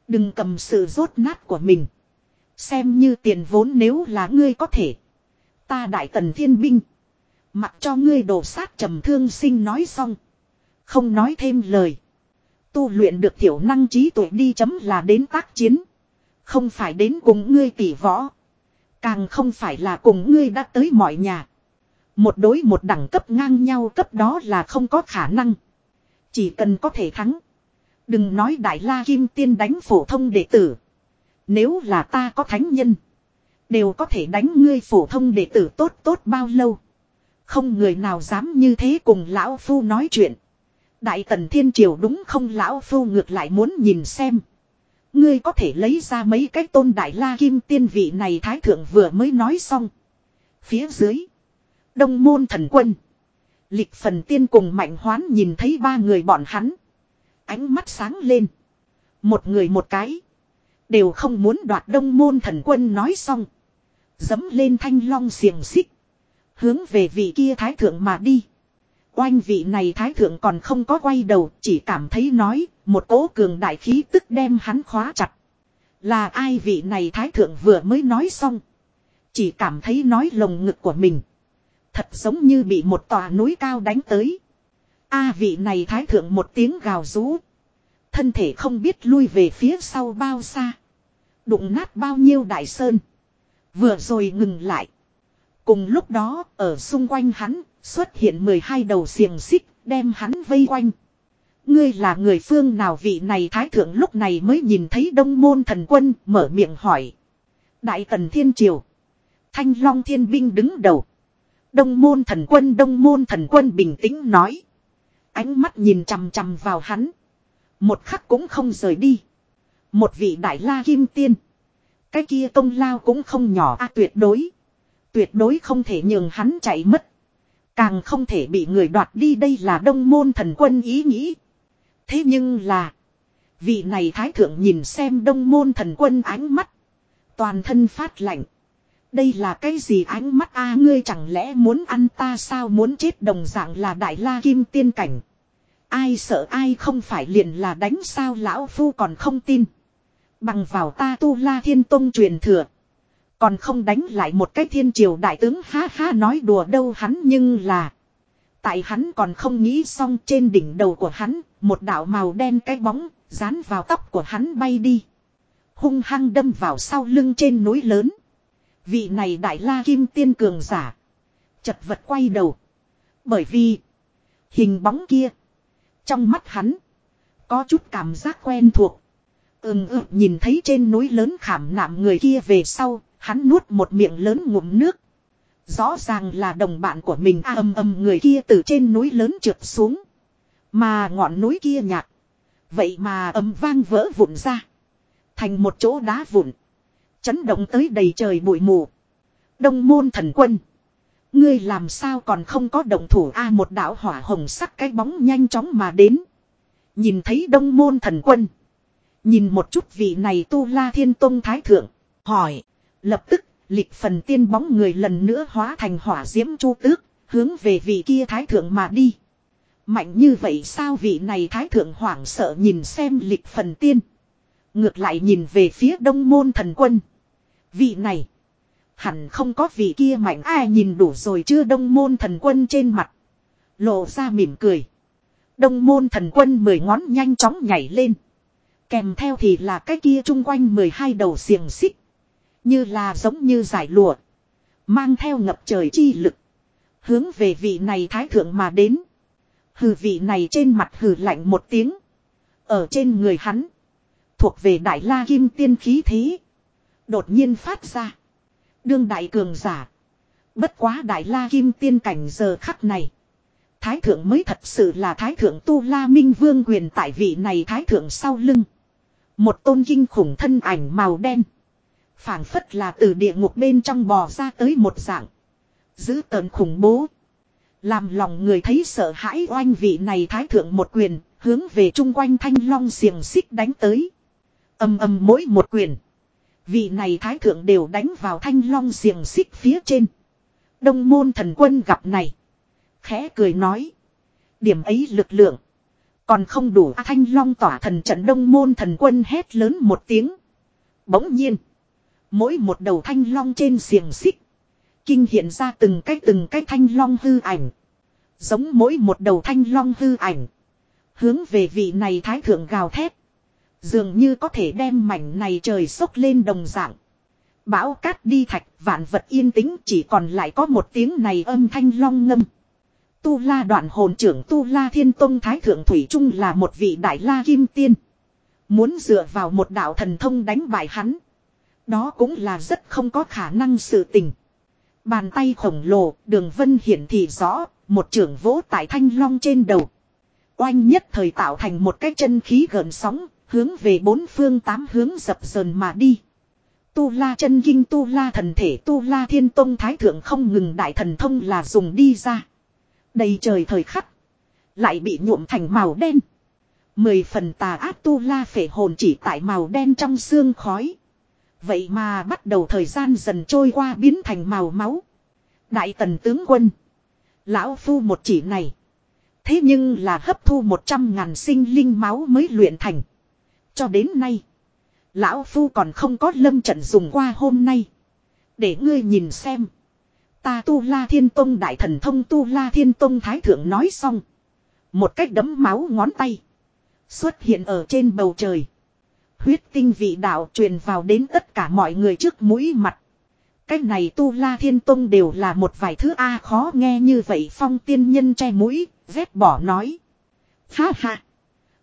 Đừng cầm sự rốt nát của mình. Xem như tiền vốn nếu là ngươi có thể. Ta đại tần thiên binh. Mặc cho ngươi đổ sát trầm thương sinh nói xong. Không nói thêm lời. Tu luyện được thiểu năng trí tuệ đi chấm là đến tác chiến. Không phải đến cùng ngươi tỷ võ. Càng không phải là cùng ngươi đã tới mọi nhà. Một đối một đẳng cấp ngang nhau cấp đó là không có khả năng. Chỉ cần có thể thắng. Đừng nói đại la kim tiên đánh phổ thông đệ tử. Nếu là ta có thánh nhân. Đều có thể đánh ngươi phổ thông đệ tử tốt tốt bao lâu. Không người nào dám như thế cùng lão phu nói chuyện. Đại tần thiên triều đúng không lão phu ngược lại muốn nhìn xem. Ngươi có thể lấy ra mấy cái tôn đại la kim tiên vị này thái thượng vừa mới nói xong. Phía dưới. Đông môn thần quân. Lịch phần tiên cùng mạnh hoán nhìn thấy ba người bọn hắn. Ánh mắt sáng lên. Một người một cái. Đều không muốn đoạt đông môn thần quân nói xong. Dấm lên thanh long xiềng xích. Hướng về vị kia thái thượng mà đi. Oanh vị này thái thượng còn không có quay đầu, chỉ cảm thấy nói, một cỗ cường đại khí tức đem hắn khóa chặt. Là ai vị này thái thượng vừa mới nói xong. Chỉ cảm thấy nói lồng ngực của mình. Thật giống như bị một tòa núi cao đánh tới. A vị này thái thượng một tiếng gào rú. Thân thể không biết lui về phía sau bao xa. Đụng nát bao nhiêu đại sơn. Vừa rồi ngừng lại. Cùng lúc đó, ở xung quanh hắn, xuất hiện 12 đầu xiềng xích, đem hắn vây quanh. Ngươi là người phương nào vị này thái thượng lúc này mới nhìn thấy đông môn thần quân, mở miệng hỏi. Đại tần thiên triều. Thanh long thiên binh đứng đầu. Đông môn thần quân đông môn thần quân bình tĩnh nói. Ánh mắt nhìn chằm chằm vào hắn. Một khắc cũng không rời đi. Một vị đại la kim tiên. Cái kia công lao cũng không nhỏ a tuyệt đối. Tuyệt đối không thể nhường hắn chạy mất. Càng không thể bị người đoạt đi đây là đông môn thần quân ý nghĩ. Thế nhưng là. Vị này thái thượng nhìn xem đông môn thần quân ánh mắt. Toàn thân phát lạnh. Đây là cái gì ánh mắt a, ngươi chẳng lẽ muốn ăn ta sao muốn chết đồng dạng là đại la kim tiên cảnh. Ai sợ ai không phải liền là đánh sao lão phu còn không tin. Bằng vào ta tu la thiên tông truyền thừa. Còn không đánh lại một cái thiên triều đại tướng ha ha nói đùa đâu hắn nhưng là. Tại hắn còn không nghĩ xong trên đỉnh đầu của hắn, một đạo màu đen cái bóng, dán vào tóc của hắn bay đi. Hung hăng đâm vào sau lưng trên núi lớn. Vị này đại la kim tiên cường giả. Chật vật quay đầu. Bởi vì, hình bóng kia, trong mắt hắn, có chút cảm giác quen thuộc. Ừm ừm nhìn thấy trên núi lớn khảm nạm người kia về sau, hắn nuốt một miệng lớn ngụm nước. Rõ ràng là đồng bạn của mình à, a âm âm người kia từ trên núi lớn trượt xuống. Mà ngọn núi kia nhạt. Vậy mà âm vang vỡ vụn ra. Thành một chỗ đá vụn. Chấn động tới đầy trời bụi mù. Đông môn thần quân. Ngươi làm sao còn không có động thủ a một đạo hỏa hồng sắc cái bóng nhanh chóng mà đến. Nhìn thấy đông môn thần quân. Nhìn một chút vị này tu la thiên tông thái thượng. Hỏi. Lập tức, lịch phần tiên bóng người lần nữa hóa thành hỏa diễm chu tước, hướng về vị kia thái thượng mà đi. Mạnh như vậy sao vị này thái thượng hoảng sợ nhìn xem lịch phần tiên. Ngược lại nhìn về phía đông môn thần quân. Vị này. Hẳn không có vị kia mạnh ai nhìn đủ rồi chưa đông môn thần quân trên mặt. Lộ ra mỉm cười. Đông môn thần quân mười ngón nhanh chóng nhảy lên. Kèm theo thì là cái kia chung quanh mười hai đầu xiềng xích. Như là giống như giải lụa. Mang theo ngập trời chi lực. Hướng về vị này thái thượng mà đến. Hừ, vị này trên mặt hừ lạnh một tiếng. Ở trên người hắn. Thuộc về đại la kim tiên khí thế. Đột nhiên phát ra. Đương đại cường giả. Bất quá đại la kim tiên cảnh giờ khắc này. Thái thượng mới thật sự là thái thượng tu la minh vương quyền tại vị này thái thượng sau lưng. Một tôn kinh khủng thân ảnh màu đen phảng phất là từ địa ngục bên trong bò ra tới một dạng. Giữ tợn khủng bố. Làm lòng người thấy sợ hãi oanh vị này thái thượng một quyền, hướng về chung quanh thanh long xiềng xích đánh tới. Âm âm mỗi một quyền. Vị này thái thượng đều đánh vào thanh long xiềng xích phía trên. Đông môn thần quân gặp này. Khẽ cười nói. Điểm ấy lực lượng. Còn không đủ thanh long tỏa thần trận đông môn thần quân hét lớn một tiếng. Bỗng nhiên. Mỗi một đầu thanh long trên xiềng xích. Kinh hiện ra từng cái từng cái thanh long hư ảnh. Giống mỗi một đầu thanh long hư ảnh. Hướng về vị này thái thượng gào thét. Dường như có thể đem mảnh này trời sốc lên đồng dạng. Bão cát đi thạch, vạn vật yên tĩnh, chỉ còn lại có một tiếng này âm thanh long ngâm. Tu La đoạn hồn trưởng Tu La Thiên Tông Thái Thượng Thủy Trung là một vị đại la kim tiên. Muốn dựa vào một đạo thần thông đánh bại hắn. Đó cũng là rất không có khả năng sự tình. Bàn tay khổng lồ, đường vân hiển thị rõ, một trưởng vỗ tại thanh long trên đầu. Oanh nhất thời tạo thành một cái chân khí gợn sóng, hướng về bốn phương tám hướng dập dờn mà đi. Tu la chân kinh tu la thần thể tu la thiên tông thái thượng không ngừng đại thần thông là dùng đi ra. Đầy trời thời khắc. Lại bị nhuộm thành màu đen. Mười phần tà ác tu la phể hồn chỉ tại màu đen trong xương khói. Vậy mà bắt đầu thời gian dần trôi qua biến thành màu máu. Đại tần tướng quân. Lão phu một chỉ này. Thế nhưng là hấp thu một trăm ngàn sinh linh máu mới luyện thành. Cho đến nay. Lão phu còn không có lâm trận dùng qua hôm nay. Để ngươi nhìn xem. Ta tu la thiên tông đại thần thông tu la thiên tông thái thượng nói xong. Một cách đấm máu ngón tay. Xuất hiện ở trên bầu trời. Huyết tinh vị đạo truyền vào đến tất cả mọi người trước mũi mặt. Cách này tu la thiên tông đều là một vài thứ A khó nghe như vậy phong tiên nhân che mũi, vét bỏ nói. Ha ha.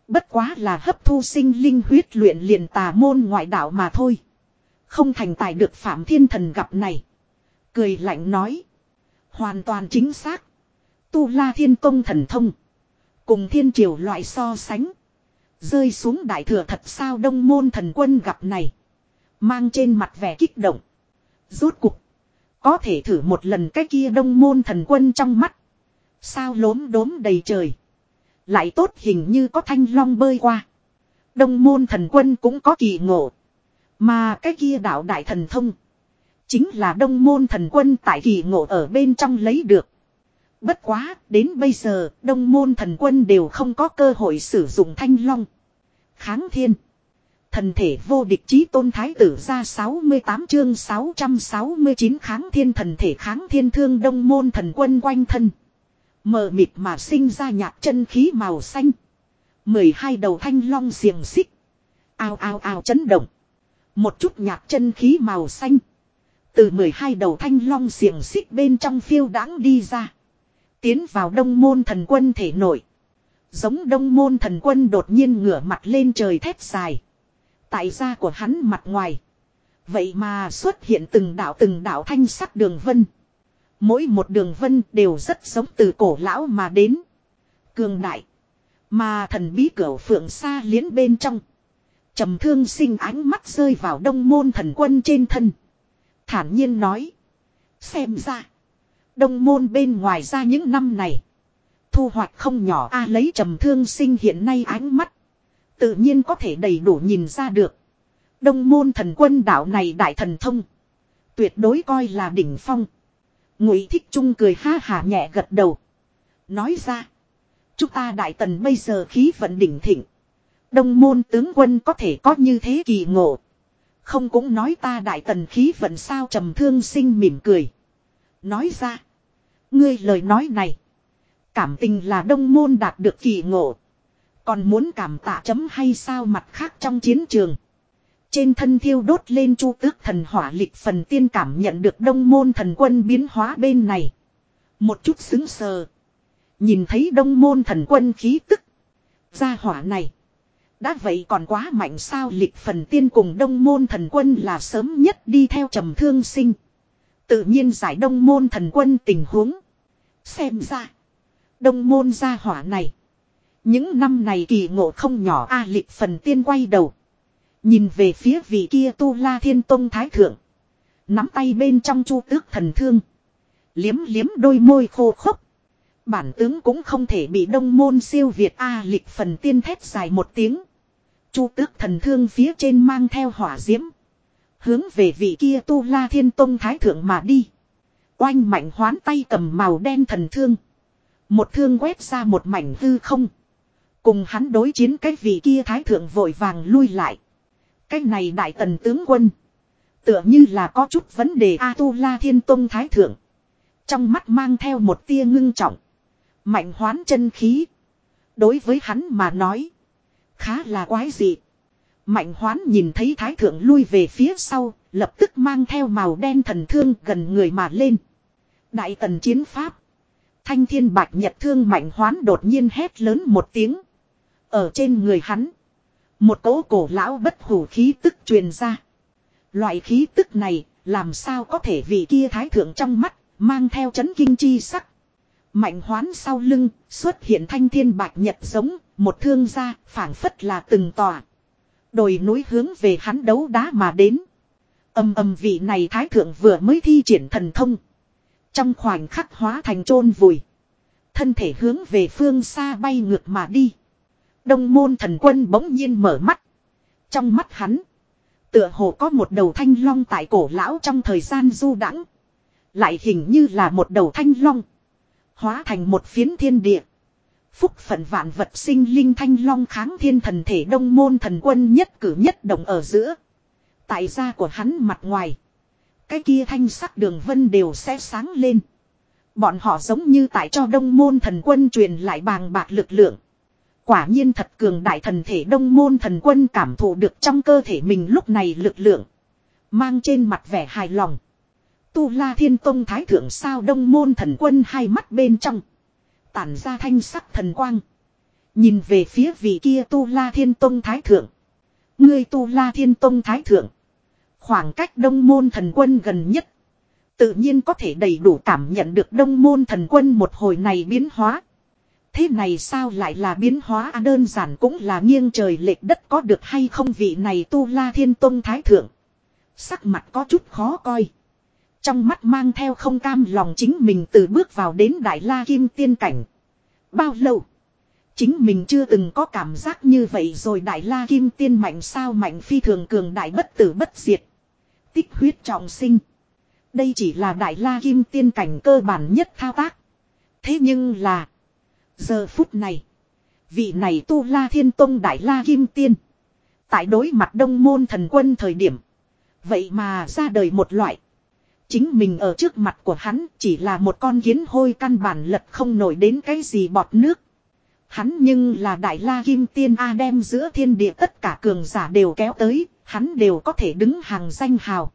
Bất quá là hấp thu sinh linh huyết luyện liền tà môn ngoại đạo mà thôi. Không thành tài được phạm thiên thần gặp này. Cười lạnh nói. Hoàn toàn chính xác. Tu la thiên công thần thông. Cùng thiên triều loại so sánh. Rơi xuống đại thừa thật sao đông môn thần quân gặp này. Mang trên mặt vẻ kích động. Rốt cục. Có thể thử một lần cái kia đông môn thần quân trong mắt. Sao lốm đốm đầy trời. Lại tốt hình như có thanh long bơi qua. Đông môn thần quân cũng có kỳ ngộ. Mà cái kia đạo đại thần thông. Chính là đông môn thần quân tại kỳ ngộ ở bên trong lấy được. Bất quá, đến bây giờ, đông môn thần quân đều không có cơ hội sử dụng thanh long. Kháng thiên. Thần thể vô địch chí tôn thái tử ra 68 chương 669 kháng thiên thần thể kháng thiên thương đông môn thần quân quanh thân. Mờ mịt mà sinh ra nhạt chân khí màu xanh. 12 đầu thanh long xiềng xích. Ao ao ao chấn động. Một chút nhạt chân khí màu xanh. Từ 12 đầu thanh long xiềng xích bên trong phiêu đãng đi ra. Tiến vào đông môn thần quân thể nổi. Giống đông môn thần quân đột nhiên ngửa mặt lên trời thét dài. Tại da của hắn mặt ngoài. Vậy mà xuất hiện từng đạo từng đạo thanh sắc đường vân. Mỗi một đường vân đều rất giống từ cổ lão mà đến. Cường đại. Mà thần bí cửa phượng xa liến bên trong. trầm thương sinh ánh mắt rơi vào đông môn thần quân trên thân. Thản nhiên nói. Xem ra. Đông môn bên ngoài ra những năm này. Thu hoạch không nhỏ, a à, lấy trầm thương sinh hiện nay ánh mắt. Tự nhiên có thể đầy đủ nhìn ra được. Đông môn thần quân đạo này đại thần thông. Tuyệt đối coi là đỉnh phong. Ngụy thích trung cười ha hà nhẹ gật đầu. Nói ra. Chúng ta đại tần bây giờ khí vận đỉnh thịnh. Đông môn tướng quân có thể có như thế kỳ ngộ. Không cũng nói ta đại tần khí vận sao trầm thương sinh mỉm cười. Nói ra. Ngươi lời nói này. Cảm tình là đông môn đạt được kỳ ngộ. Còn muốn cảm tạ chấm hay sao mặt khác trong chiến trường. Trên thân thiêu đốt lên chu tước thần hỏa lịch phần tiên cảm nhận được đông môn thần quân biến hóa bên này. Một chút xứng sờ. Nhìn thấy đông môn thần quân khí tức. Gia hỏa này. Đã vậy còn quá mạnh sao lịch phần tiên cùng đông môn thần quân là sớm nhất đi theo trầm thương sinh. Tự nhiên giải đông môn thần quân tình huống. Xem ra. Đông môn gia hỏa này. Những năm này kỳ ngộ không nhỏ a lịch phần tiên quay đầu. Nhìn về phía vị kia tu la thiên tông thái thượng. Nắm tay bên trong chu tước thần thương. Liếm liếm đôi môi khô khốc. Bản tướng cũng không thể bị đông môn siêu việt A lịch phần tiên thét dài một tiếng. Chu tước thần thương phía trên mang theo hỏa diễm. Hướng về vị kia tu la thiên tông thái thượng mà đi. Oanh mạnh hoán tay cầm màu đen thần thương. Một thương quét ra một mảnh hư không. Cùng hắn đối chiến cái vị kia thái thượng vội vàng lui lại. Cái này đại tần tướng quân. Tựa như là có chút vấn đề A tu la thiên tông thái thượng. Trong mắt mang theo một tia ngưng trọng. Mạnh hoán chân khí. Đối với hắn mà nói. Khá là quái dị. Mạnh hoán nhìn thấy thái thượng lui về phía sau. Lập tức mang theo màu đen thần thương gần người mà lên. Đại tần chiến pháp. Thanh thiên bạch nhật thương mạnh hoán đột nhiên hét lớn một tiếng. Ở trên người hắn. Một cỗ cổ lão bất hủ khí tức truyền ra. Loại khí tức này, làm sao có thể vì kia thái thượng trong mắt, mang theo chấn kinh chi sắc. Mạnh hoán sau lưng, xuất hiện thanh thiên bạch nhật giống, một thương gia phảng phất là từng tòa. Đồi núi hướng về hắn đấu đá mà đến. Âm âm vị này thái thượng vừa mới thi triển thần thông. Trong khoảnh khắc hóa thành chôn vùi. Thân thể hướng về phương xa bay ngược mà đi. Đông môn thần quân bỗng nhiên mở mắt. Trong mắt hắn. Tựa hồ có một đầu thanh long tại cổ lão trong thời gian du đãng Lại hình như là một đầu thanh long. Hóa thành một phiến thiên địa. Phúc phận vạn vật sinh linh thanh long kháng thiên thần thể đông môn thần quân nhất cử nhất động ở giữa. Tại da của hắn mặt ngoài. Cái kia thanh sắc đường vân đều sẽ sáng lên. Bọn họ giống như tại cho đông môn thần quân truyền lại bàng bạc lực lượng. Quả nhiên thật cường đại thần thể đông môn thần quân cảm thụ được trong cơ thể mình lúc này lực lượng. Mang trên mặt vẻ hài lòng. Tu la thiên tông thái thượng sao đông môn thần quân hai mắt bên trong. Tản ra thanh sắc thần quang. Nhìn về phía vị kia tu la thiên tông thái thượng. Ngươi tu la thiên tông thái thượng. Khoảng cách đông môn thần quân gần nhất. Tự nhiên có thể đầy đủ cảm nhận được đông môn thần quân một hồi này biến hóa. Thế này sao lại là biến hóa à, đơn giản cũng là nghiêng trời lệch đất có được hay không vị này tu la thiên tông thái thượng. Sắc mặt có chút khó coi. Trong mắt mang theo không cam lòng chính mình từ bước vào đến Đại La Kim Tiên Cảnh. Bao lâu? Chính mình chưa từng có cảm giác như vậy rồi Đại La Kim Tiên mạnh sao mạnh phi thường cường đại bất tử bất diệt. Tích huyết trọng sinh. Đây chỉ là Đại La Kim Tiên Cảnh cơ bản nhất thao tác. Thế nhưng là. Giờ phút này. Vị này tu La Thiên Tông Đại La Kim Tiên. Tại đối mặt đông môn thần quân thời điểm. Vậy mà ra đời một loại. Chính mình ở trước mặt của hắn chỉ là một con kiến hôi căn bản lật không nổi đến cái gì bọt nước. Hắn nhưng là đại la kim tiên A đem giữa thiên địa tất cả cường giả đều kéo tới, hắn đều có thể đứng hàng danh hào.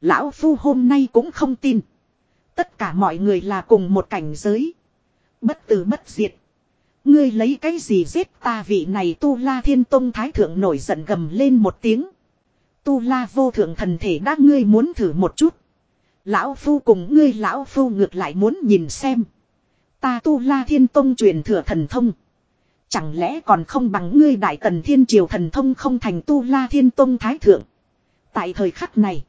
Lão Phu hôm nay cũng không tin. Tất cả mọi người là cùng một cảnh giới. Bất tử bất diệt. Ngươi lấy cái gì giết ta vị này tu la thiên tông thái thượng nổi giận gầm lên một tiếng. Tu la vô thượng thần thể đã ngươi muốn thử một chút. Lão Phu cùng ngươi Lão Phu ngược lại muốn nhìn xem. Ta tu la thiên tông truyền thừa thần thông. Chẳng lẽ còn không bằng ngươi đại tần thiên triều thần thông không thành tu la thiên tông thái thượng. Tại thời khắc này.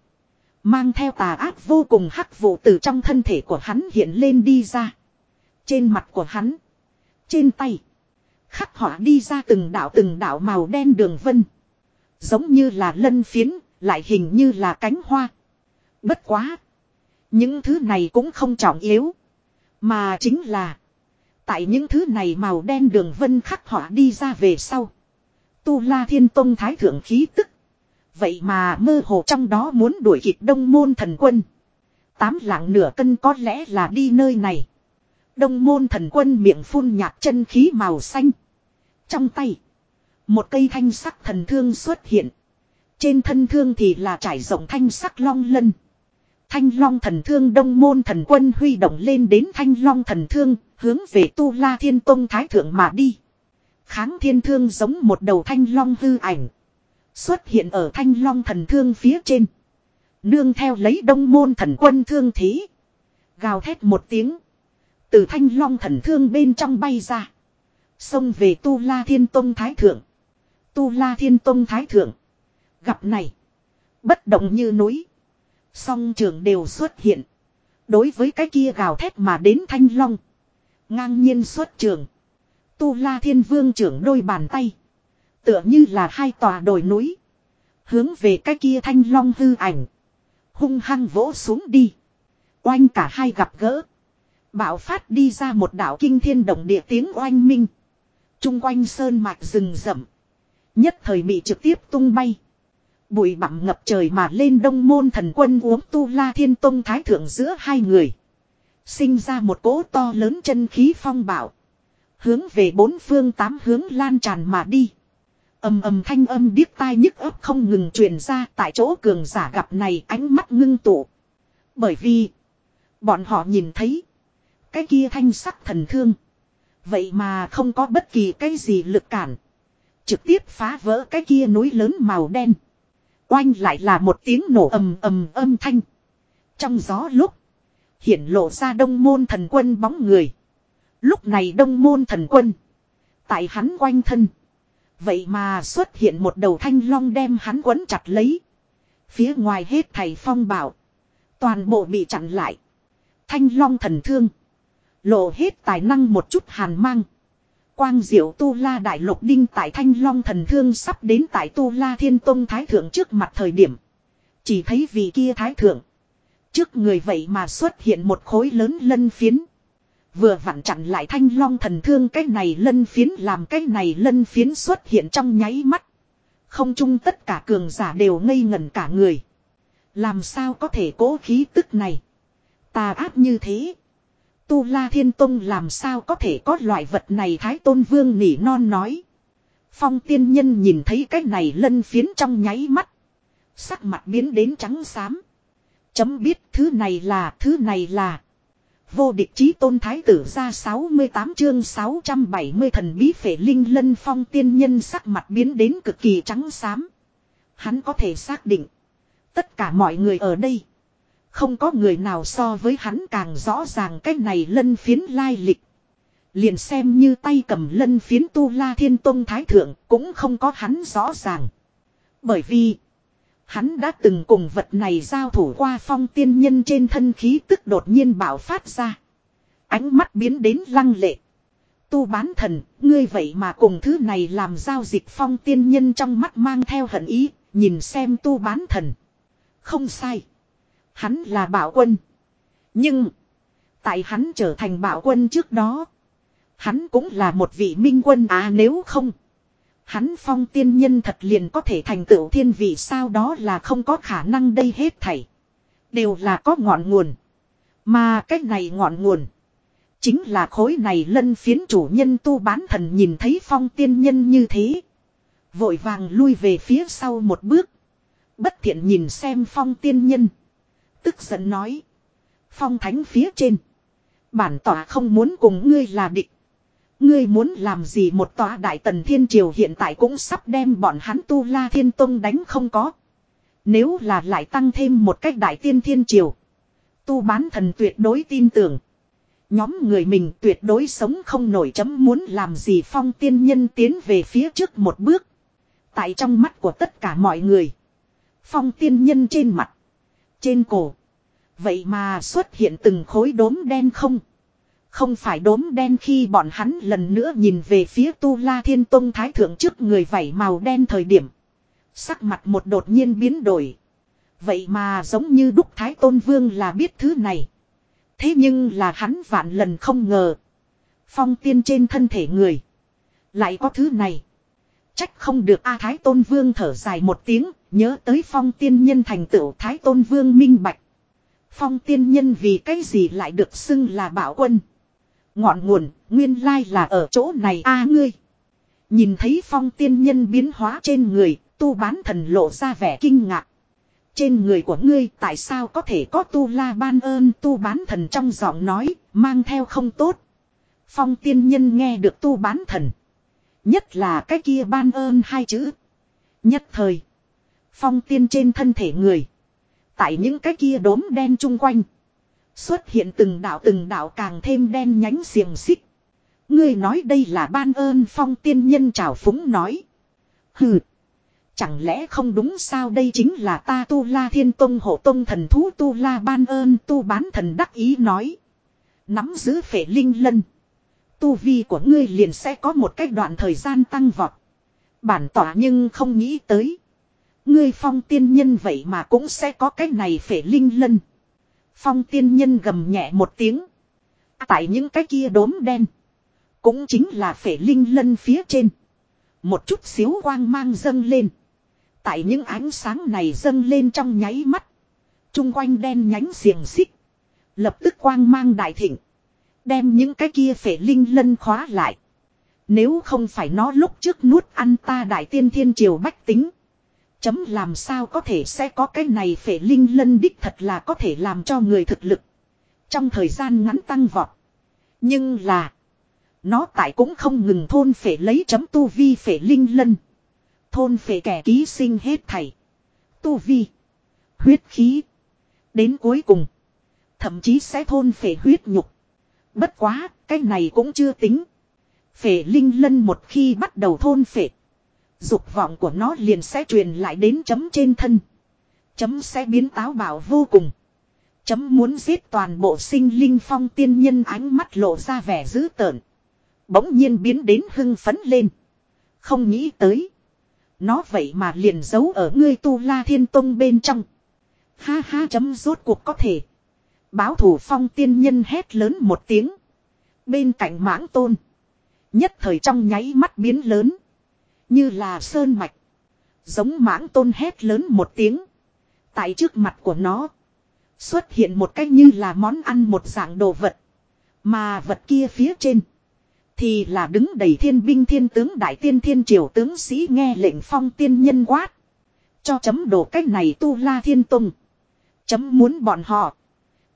Mang theo tà ác vô cùng hắc vụ từ trong thân thể của hắn hiện lên đi ra. Trên mặt của hắn. Trên tay. Khắc họa đi ra từng đạo từng đạo màu đen đường vân. Giống như là lân phiến, lại hình như là cánh hoa. Bất quá. Những thứ này cũng không trọng yếu. Mà chính là. Tại những thứ này màu đen đường vân khắc họa đi ra về sau. Tu La Thiên Tông Thái Thượng khí tức. Vậy mà mơ hồ trong đó muốn đuổi kịp đông môn thần quân. Tám lạng nửa cân có lẽ là đi nơi này. Đông môn thần quân miệng phun nhạt chân khí màu xanh. Trong tay. Một cây thanh sắc thần thương xuất hiện. Trên thân thương thì là trải rộng thanh sắc long lân. Thanh long thần thương đông môn thần quân huy động lên đến thanh long thần thương, hướng về tu la thiên tông thái thượng mà đi. Kháng thiên thương giống một đầu thanh long hư ảnh. Xuất hiện ở thanh long thần thương phía trên. Nương theo lấy đông môn thần quân thương thí, Gào thét một tiếng. Từ thanh long thần thương bên trong bay ra. Xông về tu la thiên tông thái thượng. Tu la thiên tông thái thượng. Gặp này. Bất động như núi. Song trường đều xuất hiện. Đối với cái kia gào thét mà đến thanh long. Ngang nhiên xuất trường. Tu la thiên vương trưởng đôi bàn tay. Tựa như là hai tòa đồi núi. Hướng về cái kia thanh long hư ảnh. Hung hăng vỗ xuống đi. Oanh cả hai gặp gỡ. Bạo phát đi ra một đảo kinh thiên động địa tiếng oanh minh. Trung quanh sơn mạch rừng rậm. Nhất thời bị trực tiếp tung bay. Bụi bặm ngập trời mà lên đông môn thần quân uống tu la thiên tông thái thượng giữa hai người. Sinh ra một cỗ to lớn chân khí phong bảo. Hướng về bốn phương tám hướng lan tràn mà đi. âm âm thanh âm điếc tai nhức ấp không ngừng truyền ra tại chỗ cường giả gặp này ánh mắt ngưng tụ. Bởi vì, bọn họ nhìn thấy, cái kia thanh sắc thần thương. Vậy mà không có bất kỳ cái gì lực cản. Trực tiếp phá vỡ cái kia núi lớn màu đen. Oanh lại là một tiếng nổ ầm ầm âm thanh. Trong gió lúc. Hiện lộ ra đông môn thần quân bóng người. Lúc này đông môn thần quân. Tại hắn quanh thân. Vậy mà xuất hiện một đầu thanh long đem hắn quấn chặt lấy. Phía ngoài hết thầy phong bảo. Toàn bộ bị chặn lại. Thanh long thần thương. Lộ hết tài năng một chút hàn mang. Quang diệu tu la đại lục đinh tại thanh long thần thương sắp đến tại tu la thiên tông thái thượng trước mặt thời điểm. Chỉ thấy vị kia thái thượng. Trước người vậy mà xuất hiện một khối lớn lân phiến. Vừa vặn chặn lại thanh long thần thương cái này lân phiến làm cái này lân phiến xuất hiện trong nháy mắt. Không chung tất cả cường giả đều ngây ngẩn cả người. Làm sao có thể cố khí tức này. Tà áp như thế. Tu La Thiên Tông làm sao có thể có loại vật này Thái Tôn Vương nỉ non nói. Phong tiên nhân nhìn thấy cái này lân phiến trong nháy mắt. Sắc mặt biến đến trắng xám. Chấm biết thứ này là, thứ này là. Vô địch chí tôn thái tử ra 68 chương 670 thần bí phệ linh lân phong tiên nhân sắc mặt biến đến cực kỳ trắng xám. Hắn có thể xác định. Tất cả mọi người ở đây. Không có người nào so với hắn càng rõ ràng cái này lân phiến lai lịch. Liền xem như tay cầm lân phiến tu la thiên tông thái thượng cũng không có hắn rõ ràng. Bởi vì hắn đã từng cùng vật này giao thủ qua phong tiên nhân trên thân khí tức đột nhiên bạo phát ra. Ánh mắt biến đến lăng lệ. Tu bán thần, ngươi vậy mà cùng thứ này làm giao dịch phong tiên nhân trong mắt mang theo hận ý, nhìn xem tu bán thần. Không sai. Hắn là bảo quân. Nhưng. Tại hắn trở thành bảo quân trước đó. Hắn cũng là một vị minh quân à nếu không. Hắn phong tiên nhân thật liền có thể thành tựu thiên vị sao đó là không có khả năng đây hết thảy. Đều là có ngọn nguồn. Mà cái này ngọn nguồn. Chính là khối này lân phiến chủ nhân tu bán thần nhìn thấy phong tiên nhân như thế. Vội vàng lui về phía sau một bước. Bất thiện nhìn xem phong tiên nhân. Tức giận nói. Phong thánh phía trên. Bản tỏa không muốn cùng ngươi là địch. Ngươi muốn làm gì một tòa đại tần thiên triều hiện tại cũng sắp đem bọn hắn tu la thiên tông đánh không có. Nếu là lại tăng thêm một cách đại tiên thiên triều. Tu bán thần tuyệt đối tin tưởng. Nhóm người mình tuyệt đối sống không nổi chấm muốn làm gì phong tiên nhân tiến về phía trước một bước. Tại trong mắt của tất cả mọi người. Phong tiên nhân trên mặt. Trên cổ. Vậy mà xuất hiện từng khối đốm đen không. Không phải đốm đen khi bọn hắn lần nữa nhìn về phía Tu La Thiên Tông Thái Thượng trước người vảy màu đen thời điểm. Sắc mặt một đột nhiên biến đổi. Vậy mà giống như Đúc Thái Tôn Vương là biết thứ này. Thế nhưng là hắn vạn lần không ngờ. Phong tiên trên thân thể người. Lại có thứ này. Trách không được A Thái Tôn Vương thở dài một tiếng, nhớ tới phong tiên nhân thành tựu Thái Tôn Vương minh bạch. Phong tiên nhân vì cái gì lại được xưng là bảo quân. Ngọn nguồn, nguyên lai là ở chỗ này a ngươi. Nhìn thấy phong tiên nhân biến hóa trên người, tu bán thần lộ ra vẻ kinh ngạc. Trên người của ngươi tại sao có thể có tu la ban ơn tu bán thần trong giọng nói, mang theo không tốt. Phong tiên nhân nghe được tu bán thần. Nhất là cái kia ban ơn hai chữ. Nhất thời. Phong tiên trên thân thể người. Tại những cái kia đốm đen chung quanh. Xuất hiện từng đạo từng đạo càng thêm đen nhánh xiềng xích. Ngươi nói đây là ban ơn phong tiên nhân trào phúng nói. Hừ. Chẳng lẽ không đúng sao đây chính là ta tu la thiên tông hộ tông thần thú tu la ban ơn tu bán thần đắc ý nói. Nắm giữ phệ linh lân. Tu vi của ngươi liền sẽ có một cách đoạn thời gian tăng vọt. Bản tỏa nhưng không nghĩ tới. Ngươi phong tiên nhân vậy mà cũng sẽ có cái này phệ linh lân. Phong tiên nhân gầm nhẹ một tiếng. Tại những cái kia đốm đen. Cũng chính là phệ linh lân phía trên. Một chút xíu quang mang dâng lên. Tại những ánh sáng này dâng lên trong nháy mắt. Trung quanh đen nhánh xiềng xích. Lập tức quang mang đại thịnh. Đem những cái kia phệ linh lân khóa lại. Nếu không phải nó lúc trước nuốt ăn ta đại tiên thiên triều bách tính. Chấm làm sao có thể sẽ có cái này phệ linh lân đích thật là có thể làm cho người thực lực. Trong thời gian ngắn tăng vọt. Nhưng là. Nó tại cũng không ngừng thôn phệ lấy chấm tu vi phệ linh lân. Thôn phệ kẻ ký sinh hết thảy. Tu vi. Huyết khí. Đến cuối cùng. Thậm chí sẽ thôn phệ huyết nhục. Bất quá, cái này cũng chưa tính. Phệ linh lân một khi bắt đầu thôn phệ. Dục vọng của nó liền sẽ truyền lại đến chấm trên thân. Chấm sẽ biến táo bạo vô cùng. Chấm muốn giết toàn bộ sinh linh phong tiên nhân ánh mắt lộ ra vẻ dữ tợn. Bỗng nhiên biến đến hưng phấn lên. Không nghĩ tới. Nó vậy mà liền giấu ở ngươi tu la thiên tông bên trong. Ha ha chấm rốt cuộc có thể. Báo thủ phong tiên nhân hét lớn một tiếng. Bên cạnh mãng tôn. Nhất thời trong nháy mắt biến lớn. Như là sơn mạch. Giống mãng tôn hét lớn một tiếng. Tại trước mặt của nó. Xuất hiện một cách như là món ăn một dạng đồ vật. Mà vật kia phía trên. Thì là đứng đầy thiên binh thiên tướng đại tiên thiên triều tướng sĩ nghe lệnh phong tiên nhân quát. Cho chấm đổ cách này tu la thiên tùng. Chấm muốn bọn họ.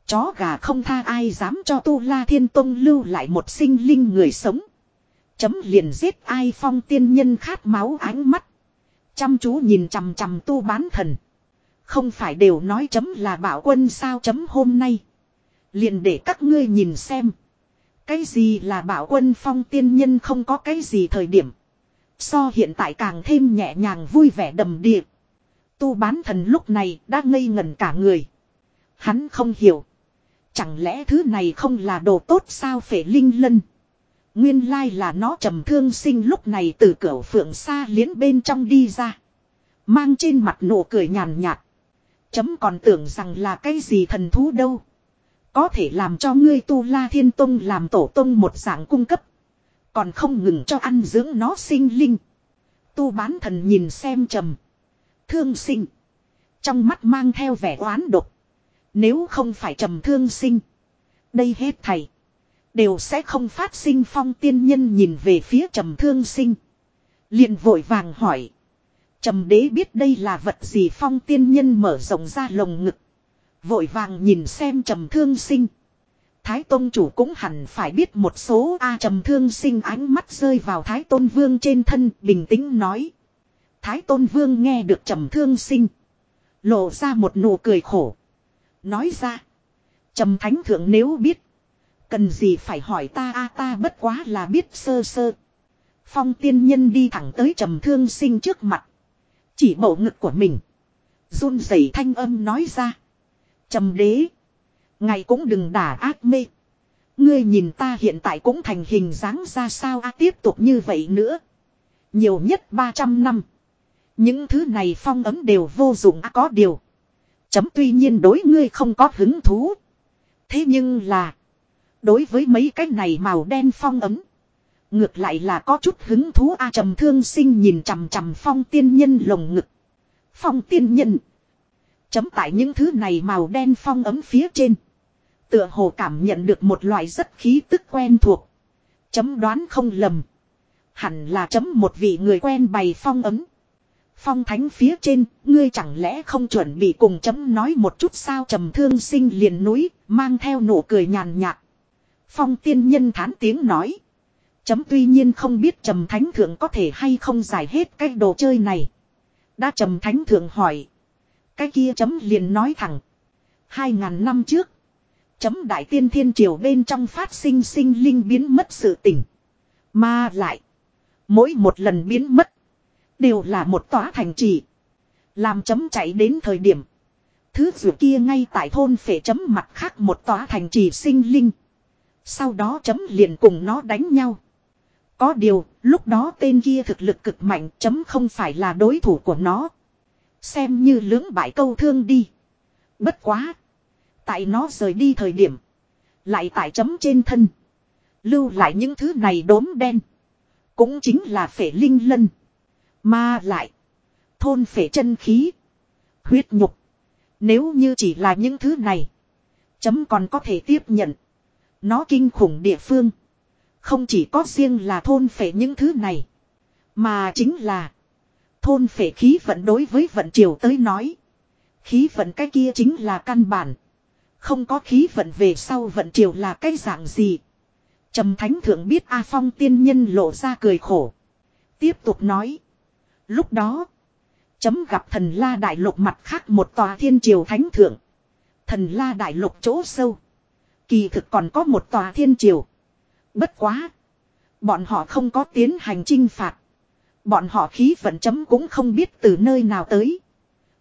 Chó gà không tha ai dám cho tu la thiên tông lưu lại một sinh linh người sống. Chấm liền giết ai phong tiên nhân khát máu ánh mắt. Chăm chú nhìn chằm chằm tu bán thần. Không phải đều nói chấm là bảo quân sao chấm hôm nay. Liền để các ngươi nhìn xem. Cái gì là bảo quân phong tiên nhân không có cái gì thời điểm. So hiện tại càng thêm nhẹ nhàng vui vẻ đầm điệp Tu bán thần lúc này đã ngây ngẩn cả người. Hắn không hiểu. Chẳng lẽ thứ này không là đồ tốt sao phể linh lân. Nguyên lai là nó trầm thương sinh lúc này từ cửa phượng xa liến bên trong đi ra. Mang trên mặt nụ cười nhàn nhạt. Chấm còn tưởng rằng là cái gì thần thú đâu. Có thể làm cho ngươi tu la thiên tông làm tổ tông một dạng cung cấp. Còn không ngừng cho ăn dưỡng nó sinh linh. Tu bán thần nhìn xem trầm. Thương sinh. Trong mắt mang theo vẻ oán độc. Nếu không phải trầm thương sinh. Đây hết thầy. Đều sẽ không phát sinh phong tiên nhân nhìn về phía trầm thương sinh. liền vội vàng hỏi. Trầm đế biết đây là vật gì phong tiên nhân mở rộng ra lồng ngực. Vội vàng nhìn xem trầm thương sinh. Thái Tôn chủ cũng hẳn phải biết một số A trầm thương sinh ánh mắt rơi vào Thái Tôn Vương trên thân, bình tĩnh nói. Thái Tôn Vương nghe được trầm thương sinh. Lộ ra một nụ cười khổ. Nói ra. Trầm thánh thượng nếu biết. Cần gì phải hỏi ta a ta bất quá là biết sơ sơ. Phong tiên nhân đi thẳng tới trầm thương sinh trước mặt. Chỉ bộ ngực của mình. run rẩy thanh âm nói ra. Trầm đế. Ngày cũng đừng đả ác mê. Ngươi nhìn ta hiện tại cũng thành hình dáng ra sao a tiếp tục như vậy nữa. Nhiều nhất 300 năm. Những thứ này phong ấm đều vô dụng à, có điều. Chấm tuy nhiên đối ngươi không có hứng thú. Thế nhưng là. Đối với mấy cái này màu đen phong ấm. Ngược lại là có chút hứng thú a trầm thương sinh nhìn chằm chằm phong tiên nhân lồng ngực. Phong tiên nhân. Chấm tại những thứ này màu đen phong ấm phía trên. Tựa hồ cảm nhận được một loại rất khí tức quen thuộc. Chấm đoán không lầm. Hẳn là chấm một vị người quen bày phong ấm. Phong thánh phía trên, ngươi chẳng lẽ không chuẩn bị cùng chấm nói một chút sao trầm thương sinh liền núi, mang theo nụ cười nhàn nhạt. Phong tiên nhân thán tiếng nói. Chấm tuy nhiên không biết trầm thánh thượng có thể hay không giải hết cái đồ chơi này. Đã trầm thánh thượng hỏi. Cái kia chấm liền nói thẳng. Hai ngàn năm trước. Chấm đại tiên thiên triều bên trong phát sinh sinh linh biến mất sự tỉnh. Mà lại. Mỗi một lần biến mất. Đều là một tòa thành trì. Làm chấm chạy đến thời điểm. Thứ dù kia ngay tại thôn phể chấm mặt khác một tòa thành trì sinh linh. Sau đó chấm liền cùng nó đánh nhau. Có điều, lúc đó tên kia thực lực cực mạnh chấm không phải là đối thủ của nó. Xem như lưỡng bại câu thương đi. Bất quá. Tại nó rời đi thời điểm. Lại tại chấm trên thân. Lưu lại những thứ này đốm đen. Cũng chính là phể linh lân. Mà lại. Thôn phệ chân khí. Huyết nhục. Nếu như chỉ là những thứ này. Chấm còn có thể tiếp nhận. Nó kinh khủng địa phương. Không chỉ có riêng là thôn phệ những thứ này. Mà chính là. Thôn phệ khí vận đối với vận triều tới nói. Khí vận cái kia chính là căn bản. Không có khí vận về sau vận triều là cái dạng gì. Trầm thánh thượng biết A Phong tiên nhân lộ ra cười khổ. Tiếp tục nói. Lúc đó. Chấm gặp thần la đại lục mặt khác một tòa thiên triều thánh thượng. Thần la đại lục chỗ sâu. Kỳ thực còn có một tòa thiên triều. Bất quá. Bọn họ không có tiến hành chinh phạt. Bọn họ khí vận chấm cũng không biết từ nơi nào tới.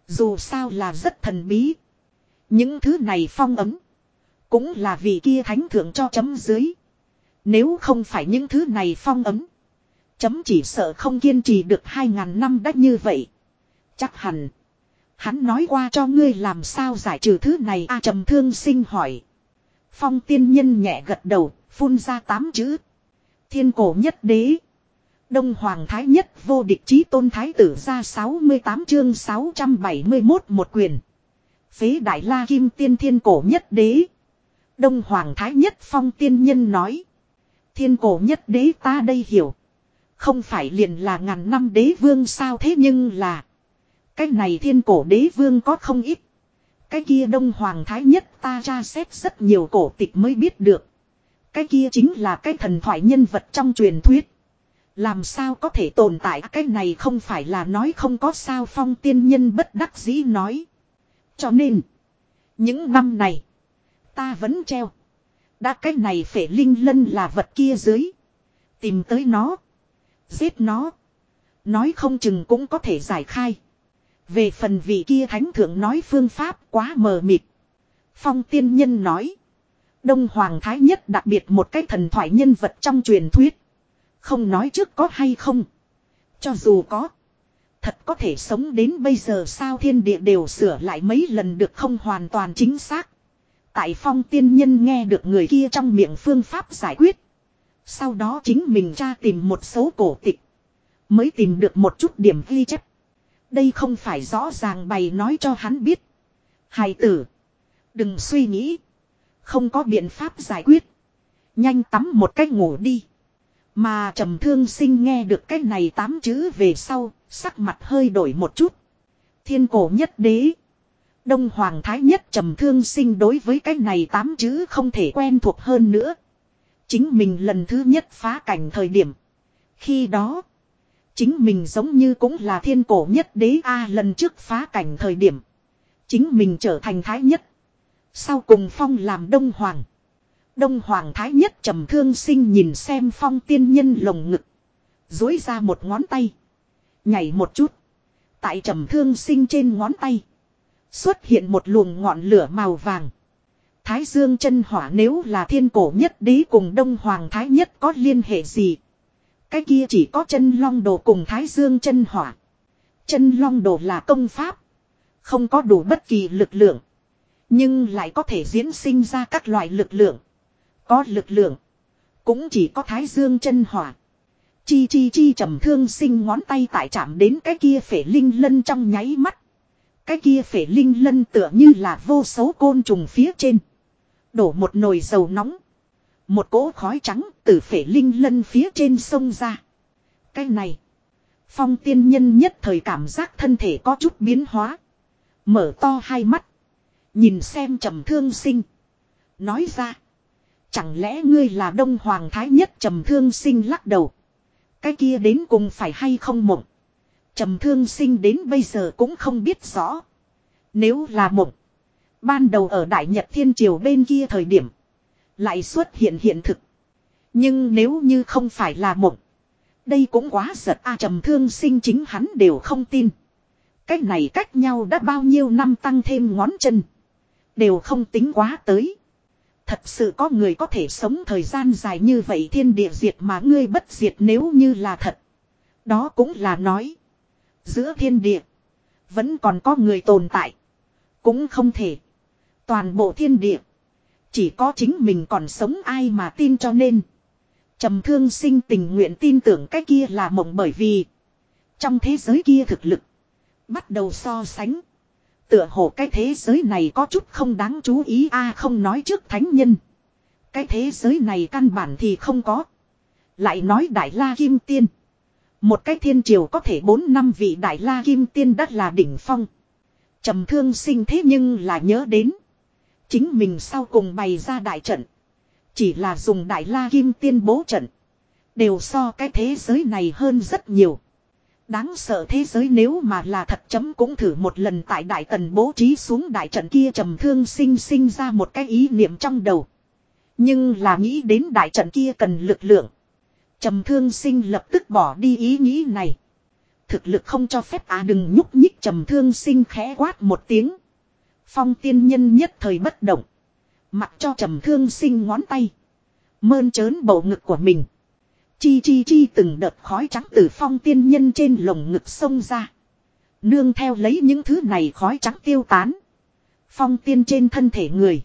Dù sao là rất thần bí. Những thứ này phong ấm. Cũng là vì kia thánh thượng cho chấm dưới. Nếu không phải những thứ này phong ấm. Chấm chỉ sợ không kiên trì được hai ngàn năm đã như vậy. Chắc hẳn. Hắn nói qua cho ngươi làm sao giải trừ thứ này a trầm thương sinh hỏi. Phong tiên nhân nhẹ gật đầu, phun ra tám chữ. Thiên cổ nhất đế. Đông Hoàng Thái nhất vô địch chí tôn thái tử ra 68 chương 671 một quyền. Phế Đại La Kim tiên thiên cổ nhất đế. Đông Hoàng Thái nhất phong tiên nhân nói. Thiên cổ nhất đế ta đây hiểu. Không phải liền là ngàn năm đế vương sao thế nhưng là. Cái này thiên cổ đế vương có không ít. Cái kia đông hoàng thái nhất ta tra xét rất nhiều cổ tịch mới biết được. Cái kia chính là cái thần thoại nhân vật trong truyền thuyết. Làm sao có thể tồn tại cái này không phải là nói không có sao phong tiên nhân bất đắc dĩ nói. Cho nên. Những năm này. Ta vẫn treo. Đã cái này phải linh lân là vật kia dưới. Tìm tới nó. Giết nó. Nói không chừng cũng có thể giải khai. Về phần vị kia thánh thượng nói phương pháp quá mờ mịt. Phong tiên nhân nói. Đông Hoàng Thái Nhất đặc biệt một cái thần thoại nhân vật trong truyền thuyết. Không nói trước có hay không. Cho dù có. Thật có thể sống đến bây giờ sao thiên địa đều sửa lại mấy lần được không hoàn toàn chính xác. Tại phong tiên nhân nghe được người kia trong miệng phương pháp giải quyết. Sau đó chính mình tra tìm một số cổ tịch. Mới tìm được một chút điểm ghi chép. Đây không phải rõ ràng bày nói cho hắn biết. Hài tử. Đừng suy nghĩ. Không có biện pháp giải quyết. Nhanh tắm một cách ngủ đi. Mà trầm thương sinh nghe được cái này tám chữ về sau, sắc mặt hơi đổi một chút. Thiên cổ nhất đế. Đông Hoàng Thái nhất trầm thương sinh đối với cái này tám chữ không thể quen thuộc hơn nữa. Chính mình lần thứ nhất phá cảnh thời điểm. Khi đó, chính mình giống như cũng là thiên cổ nhất đế A lần trước phá cảnh thời điểm. Chính mình trở thành thái nhất. Sau cùng phong làm đông hoàng. Đông hoàng thái nhất trầm thương sinh nhìn xem phong tiên nhân lồng ngực. Dối ra một ngón tay. Nhảy một chút. Tại trầm thương sinh trên ngón tay. Xuất hiện một luồng ngọn lửa màu vàng. Thái dương chân hỏa nếu là thiên cổ nhất đế cùng đông hoàng thái nhất có liên hệ gì. Cái kia chỉ có chân long đồ cùng thái dương chân hỏa. Chân long đồ là công pháp. Không có đủ bất kỳ lực lượng. Nhưng lại có thể diễn sinh ra các loại lực lượng. Có lực lượng. Cũng chỉ có thái dương chân hỏa. Chi chi chi trầm thương sinh ngón tay tại chạm đến cái kia phể linh lân trong nháy mắt. Cái kia phể linh lân tựa như là vô số côn trùng phía trên. Đổ một nồi dầu nóng. Một cỗ khói trắng từ phể linh lân phía trên sông ra. Cái này. Phong tiên nhân nhất thời cảm giác thân thể có chút biến hóa. Mở to hai mắt. Nhìn xem trầm thương sinh. Nói ra. Chẳng lẽ ngươi là đông hoàng thái nhất trầm thương sinh lắc đầu. Cái kia đến cùng phải hay không mộng. Trầm thương sinh đến bây giờ cũng không biết rõ. Nếu là mộng. Ban đầu ở Đại Nhật Thiên Triều bên kia thời điểm. Lại xuất hiện hiện thực. Nhưng nếu như không phải là mộng. Đây cũng quá giật a trầm thương sinh chính hắn đều không tin. Cách này cách nhau đã bao nhiêu năm tăng thêm ngón chân. Đều không tính quá tới. Thật sự có người có thể sống thời gian dài như vậy thiên địa diệt mà ngươi bất diệt nếu như là thật. Đó cũng là nói. Giữa thiên địa. Vẫn còn có người tồn tại. Cũng không thể. Toàn bộ thiên địa. Chỉ có chính mình còn sống ai mà tin cho nên. trầm thương sinh tình nguyện tin tưởng cái kia là mộng bởi vì. Trong thế giới kia thực lực. Bắt đầu so sánh. Tựa hồ cái thế giới này có chút không đáng chú ý a à, không nói trước thánh nhân. Cái thế giới này căn bản thì không có. Lại nói Đại La Kim Tiên. Một cái thiên triều có thể bốn năm vị Đại La Kim Tiên đất là đỉnh phong. trầm thương sinh thế nhưng là nhớ đến. Chính mình sau cùng bày ra đại trận. Chỉ là dùng Đại La Kim Tiên bố trận. Đều so cái thế giới này hơn rất nhiều. Đáng sợ thế giới nếu mà là thật chấm cũng thử một lần tại đại tần bố trí xuống đại trận kia trầm thương sinh sinh ra một cái ý niệm trong đầu. Nhưng là nghĩ đến đại trận kia cần lực lượng. Trầm thương sinh lập tức bỏ đi ý nghĩ này. Thực lực không cho phép à đừng nhúc nhích trầm thương sinh khẽ quát một tiếng. Phong tiên nhân nhất thời bất động. Mặc cho trầm thương sinh ngón tay. Mơn trớn bầu ngực của mình. Chi chi chi từng đợt khói trắng từ phong tiên nhân trên lồng ngực sông ra. Nương theo lấy những thứ này khói trắng tiêu tán. Phong tiên trên thân thể người.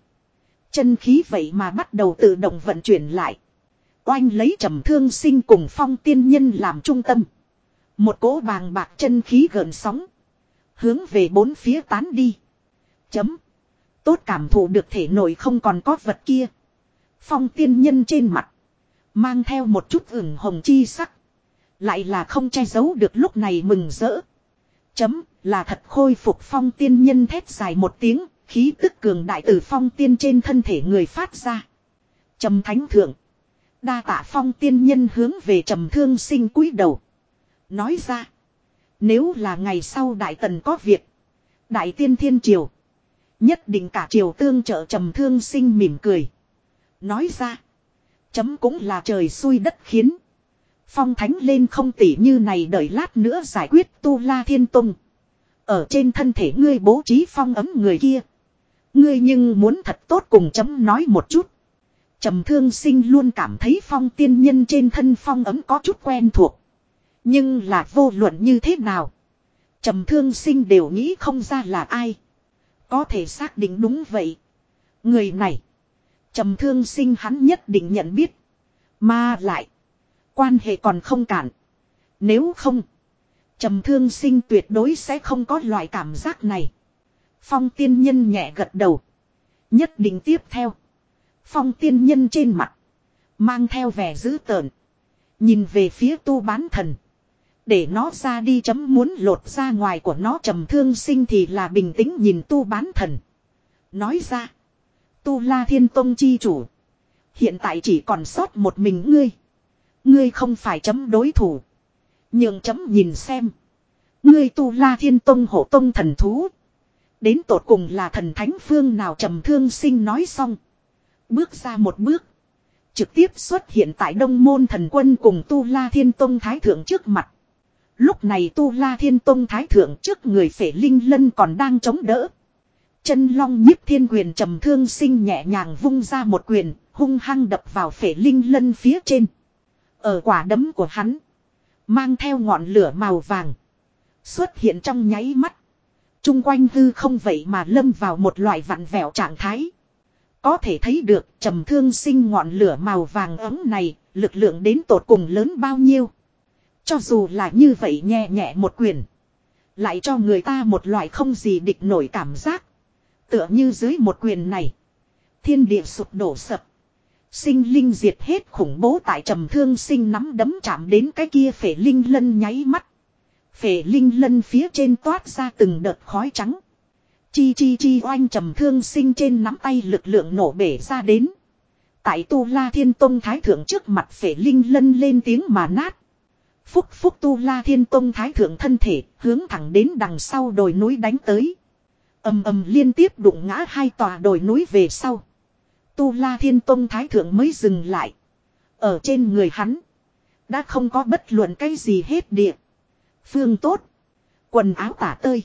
Chân khí vậy mà bắt đầu tự động vận chuyển lại. Oanh lấy trầm thương sinh cùng phong tiên nhân làm trung tâm. Một cỗ bàng bạc chân khí gợn sóng. Hướng về bốn phía tán đi. Chấm. Tốt cảm thụ được thể nội không còn có vật kia. Phong tiên nhân trên mặt. Mang theo một chút ửng hồng chi sắc. Lại là không che giấu được lúc này mừng rỡ. Chấm là thật khôi phục phong tiên nhân thét dài một tiếng. Khí tức cường đại từ phong tiên trên thân thể người phát ra. Trầm thánh thượng. Đa tạ phong tiên nhân hướng về trầm thương sinh cúi đầu. Nói ra. Nếu là ngày sau đại tần có việc. Đại tiên thiên triều. Nhất định cả triều tương trợ trầm thương sinh mỉm cười. Nói ra. Chấm cũng là trời xui đất khiến. Phong thánh lên không tỉ như này đợi lát nữa giải quyết tu la thiên tung. Ở trên thân thể ngươi bố trí phong ấm người kia. Ngươi nhưng muốn thật tốt cùng chấm nói một chút. Trầm thương sinh luôn cảm thấy phong tiên nhân trên thân phong ấm có chút quen thuộc. Nhưng là vô luận như thế nào. Trầm thương sinh đều nghĩ không ra là ai. Có thể xác định đúng vậy. Người này, trầm thương sinh hắn nhất định nhận biết. Mà lại. Quan hệ còn không cản. Nếu không. trầm thương sinh tuyệt đối sẽ không có loại cảm giác này. Phong tiên nhân nhẹ gật đầu. Nhất định tiếp theo. Phong tiên nhân trên mặt. Mang theo vẻ dữ tợn. Nhìn về phía tu bán thần. Để nó ra đi chấm muốn lột ra ngoài của nó trầm thương sinh thì là bình tĩnh nhìn tu bán thần. Nói ra. Tu La Thiên Tông chi chủ. Hiện tại chỉ còn sót một mình ngươi. Ngươi không phải chấm đối thủ. Nhưng chấm nhìn xem. Ngươi Tu La Thiên Tông hộ tông thần thú. Đến tột cùng là thần thánh phương nào trầm thương sinh nói xong. Bước ra một bước. Trực tiếp xuất hiện tại đông môn thần quân cùng Tu La Thiên Tông Thái Thượng trước mặt. Lúc này Tu La Thiên Tông Thái Thượng trước người phể linh lân còn đang chống đỡ. Chân long nhiếp thiên quyền trầm thương sinh nhẹ nhàng vung ra một quyền, hung hăng đập vào phể linh lân phía trên. Ở quả đấm của hắn, mang theo ngọn lửa màu vàng, xuất hiện trong nháy mắt. Trung quanh hư không vậy mà lâm vào một loại vặn vẹo trạng thái. Có thể thấy được trầm thương sinh ngọn lửa màu vàng ấm này, lực lượng đến tột cùng lớn bao nhiêu. Cho dù là như vậy nhẹ nhẹ một quyền. Lại cho người ta một loại không gì địch nổi cảm giác. Tựa như dưới một quyền này. Thiên địa sụp đổ sập. Sinh linh diệt hết khủng bố tại trầm thương sinh nắm đấm chạm đến cái kia phể linh lân nháy mắt. Phể linh lân phía trên toát ra từng đợt khói trắng. Chi chi chi oanh trầm thương sinh trên nắm tay lực lượng nổ bể ra đến. Tại tu la thiên tông thái thượng trước mặt phể linh lân lên tiếng mà nát. Phúc phúc tu la thiên tông thái thượng thân thể, hướng thẳng đến đằng sau đồi núi đánh tới. ầm ầm liên tiếp đụng ngã hai tòa đồi núi về sau. Tu la thiên tông thái thượng mới dừng lại. Ở trên người hắn. Đã không có bất luận cái gì hết địa. Phương tốt. Quần áo tả tơi.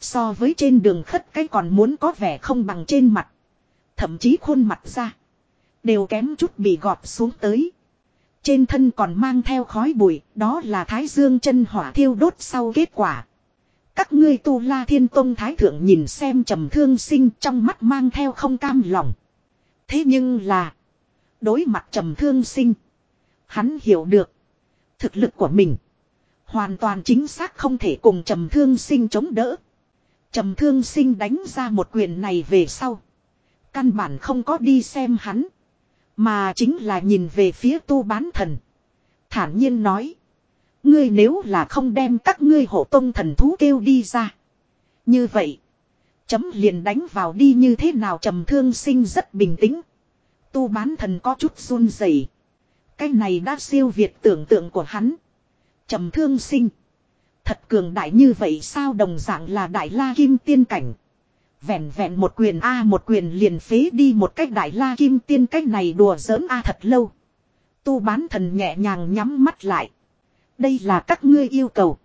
So với trên đường khất cái còn muốn có vẻ không bằng trên mặt. Thậm chí khuôn mặt ra. Đều kém chút bị gọt xuống tới. Trên thân còn mang theo khói bụi, đó là thái dương chân hỏa thiêu đốt sau kết quả. Các ngươi tu la thiên tông thái thượng nhìn xem trầm thương sinh trong mắt mang theo không cam lòng. Thế nhưng là, đối mặt trầm thương sinh, hắn hiểu được, thực lực của mình, hoàn toàn chính xác không thể cùng trầm thương sinh chống đỡ. Trầm thương sinh đánh ra một quyền này về sau. Căn bản không có đi xem hắn. Mà chính là nhìn về phía tu bán thần. Thản nhiên nói. Ngươi nếu là không đem các ngươi hộ tông thần thú kêu đi ra. Như vậy. Chấm liền đánh vào đi như thế nào trầm thương sinh rất bình tĩnh. Tu bán thần có chút run rẩy. Cái này đã siêu việt tưởng tượng của hắn. Trầm thương sinh. Thật cường đại như vậy sao đồng dạng là đại la kim tiên cảnh. Vẹn vẹn một quyền A, một quyền liền phế đi một cách đại la kim tiên cách này đùa giỡn A thật lâu. Tu bán thần nhẹ nhàng nhắm mắt lại. Đây là các ngươi yêu cầu.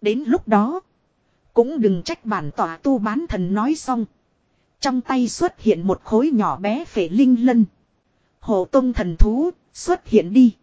Đến lúc đó. Cũng đừng trách bản tỏa tu bán thần nói xong. Trong tay xuất hiện một khối nhỏ bé phể linh lân. Hồ tông thần thú xuất hiện đi.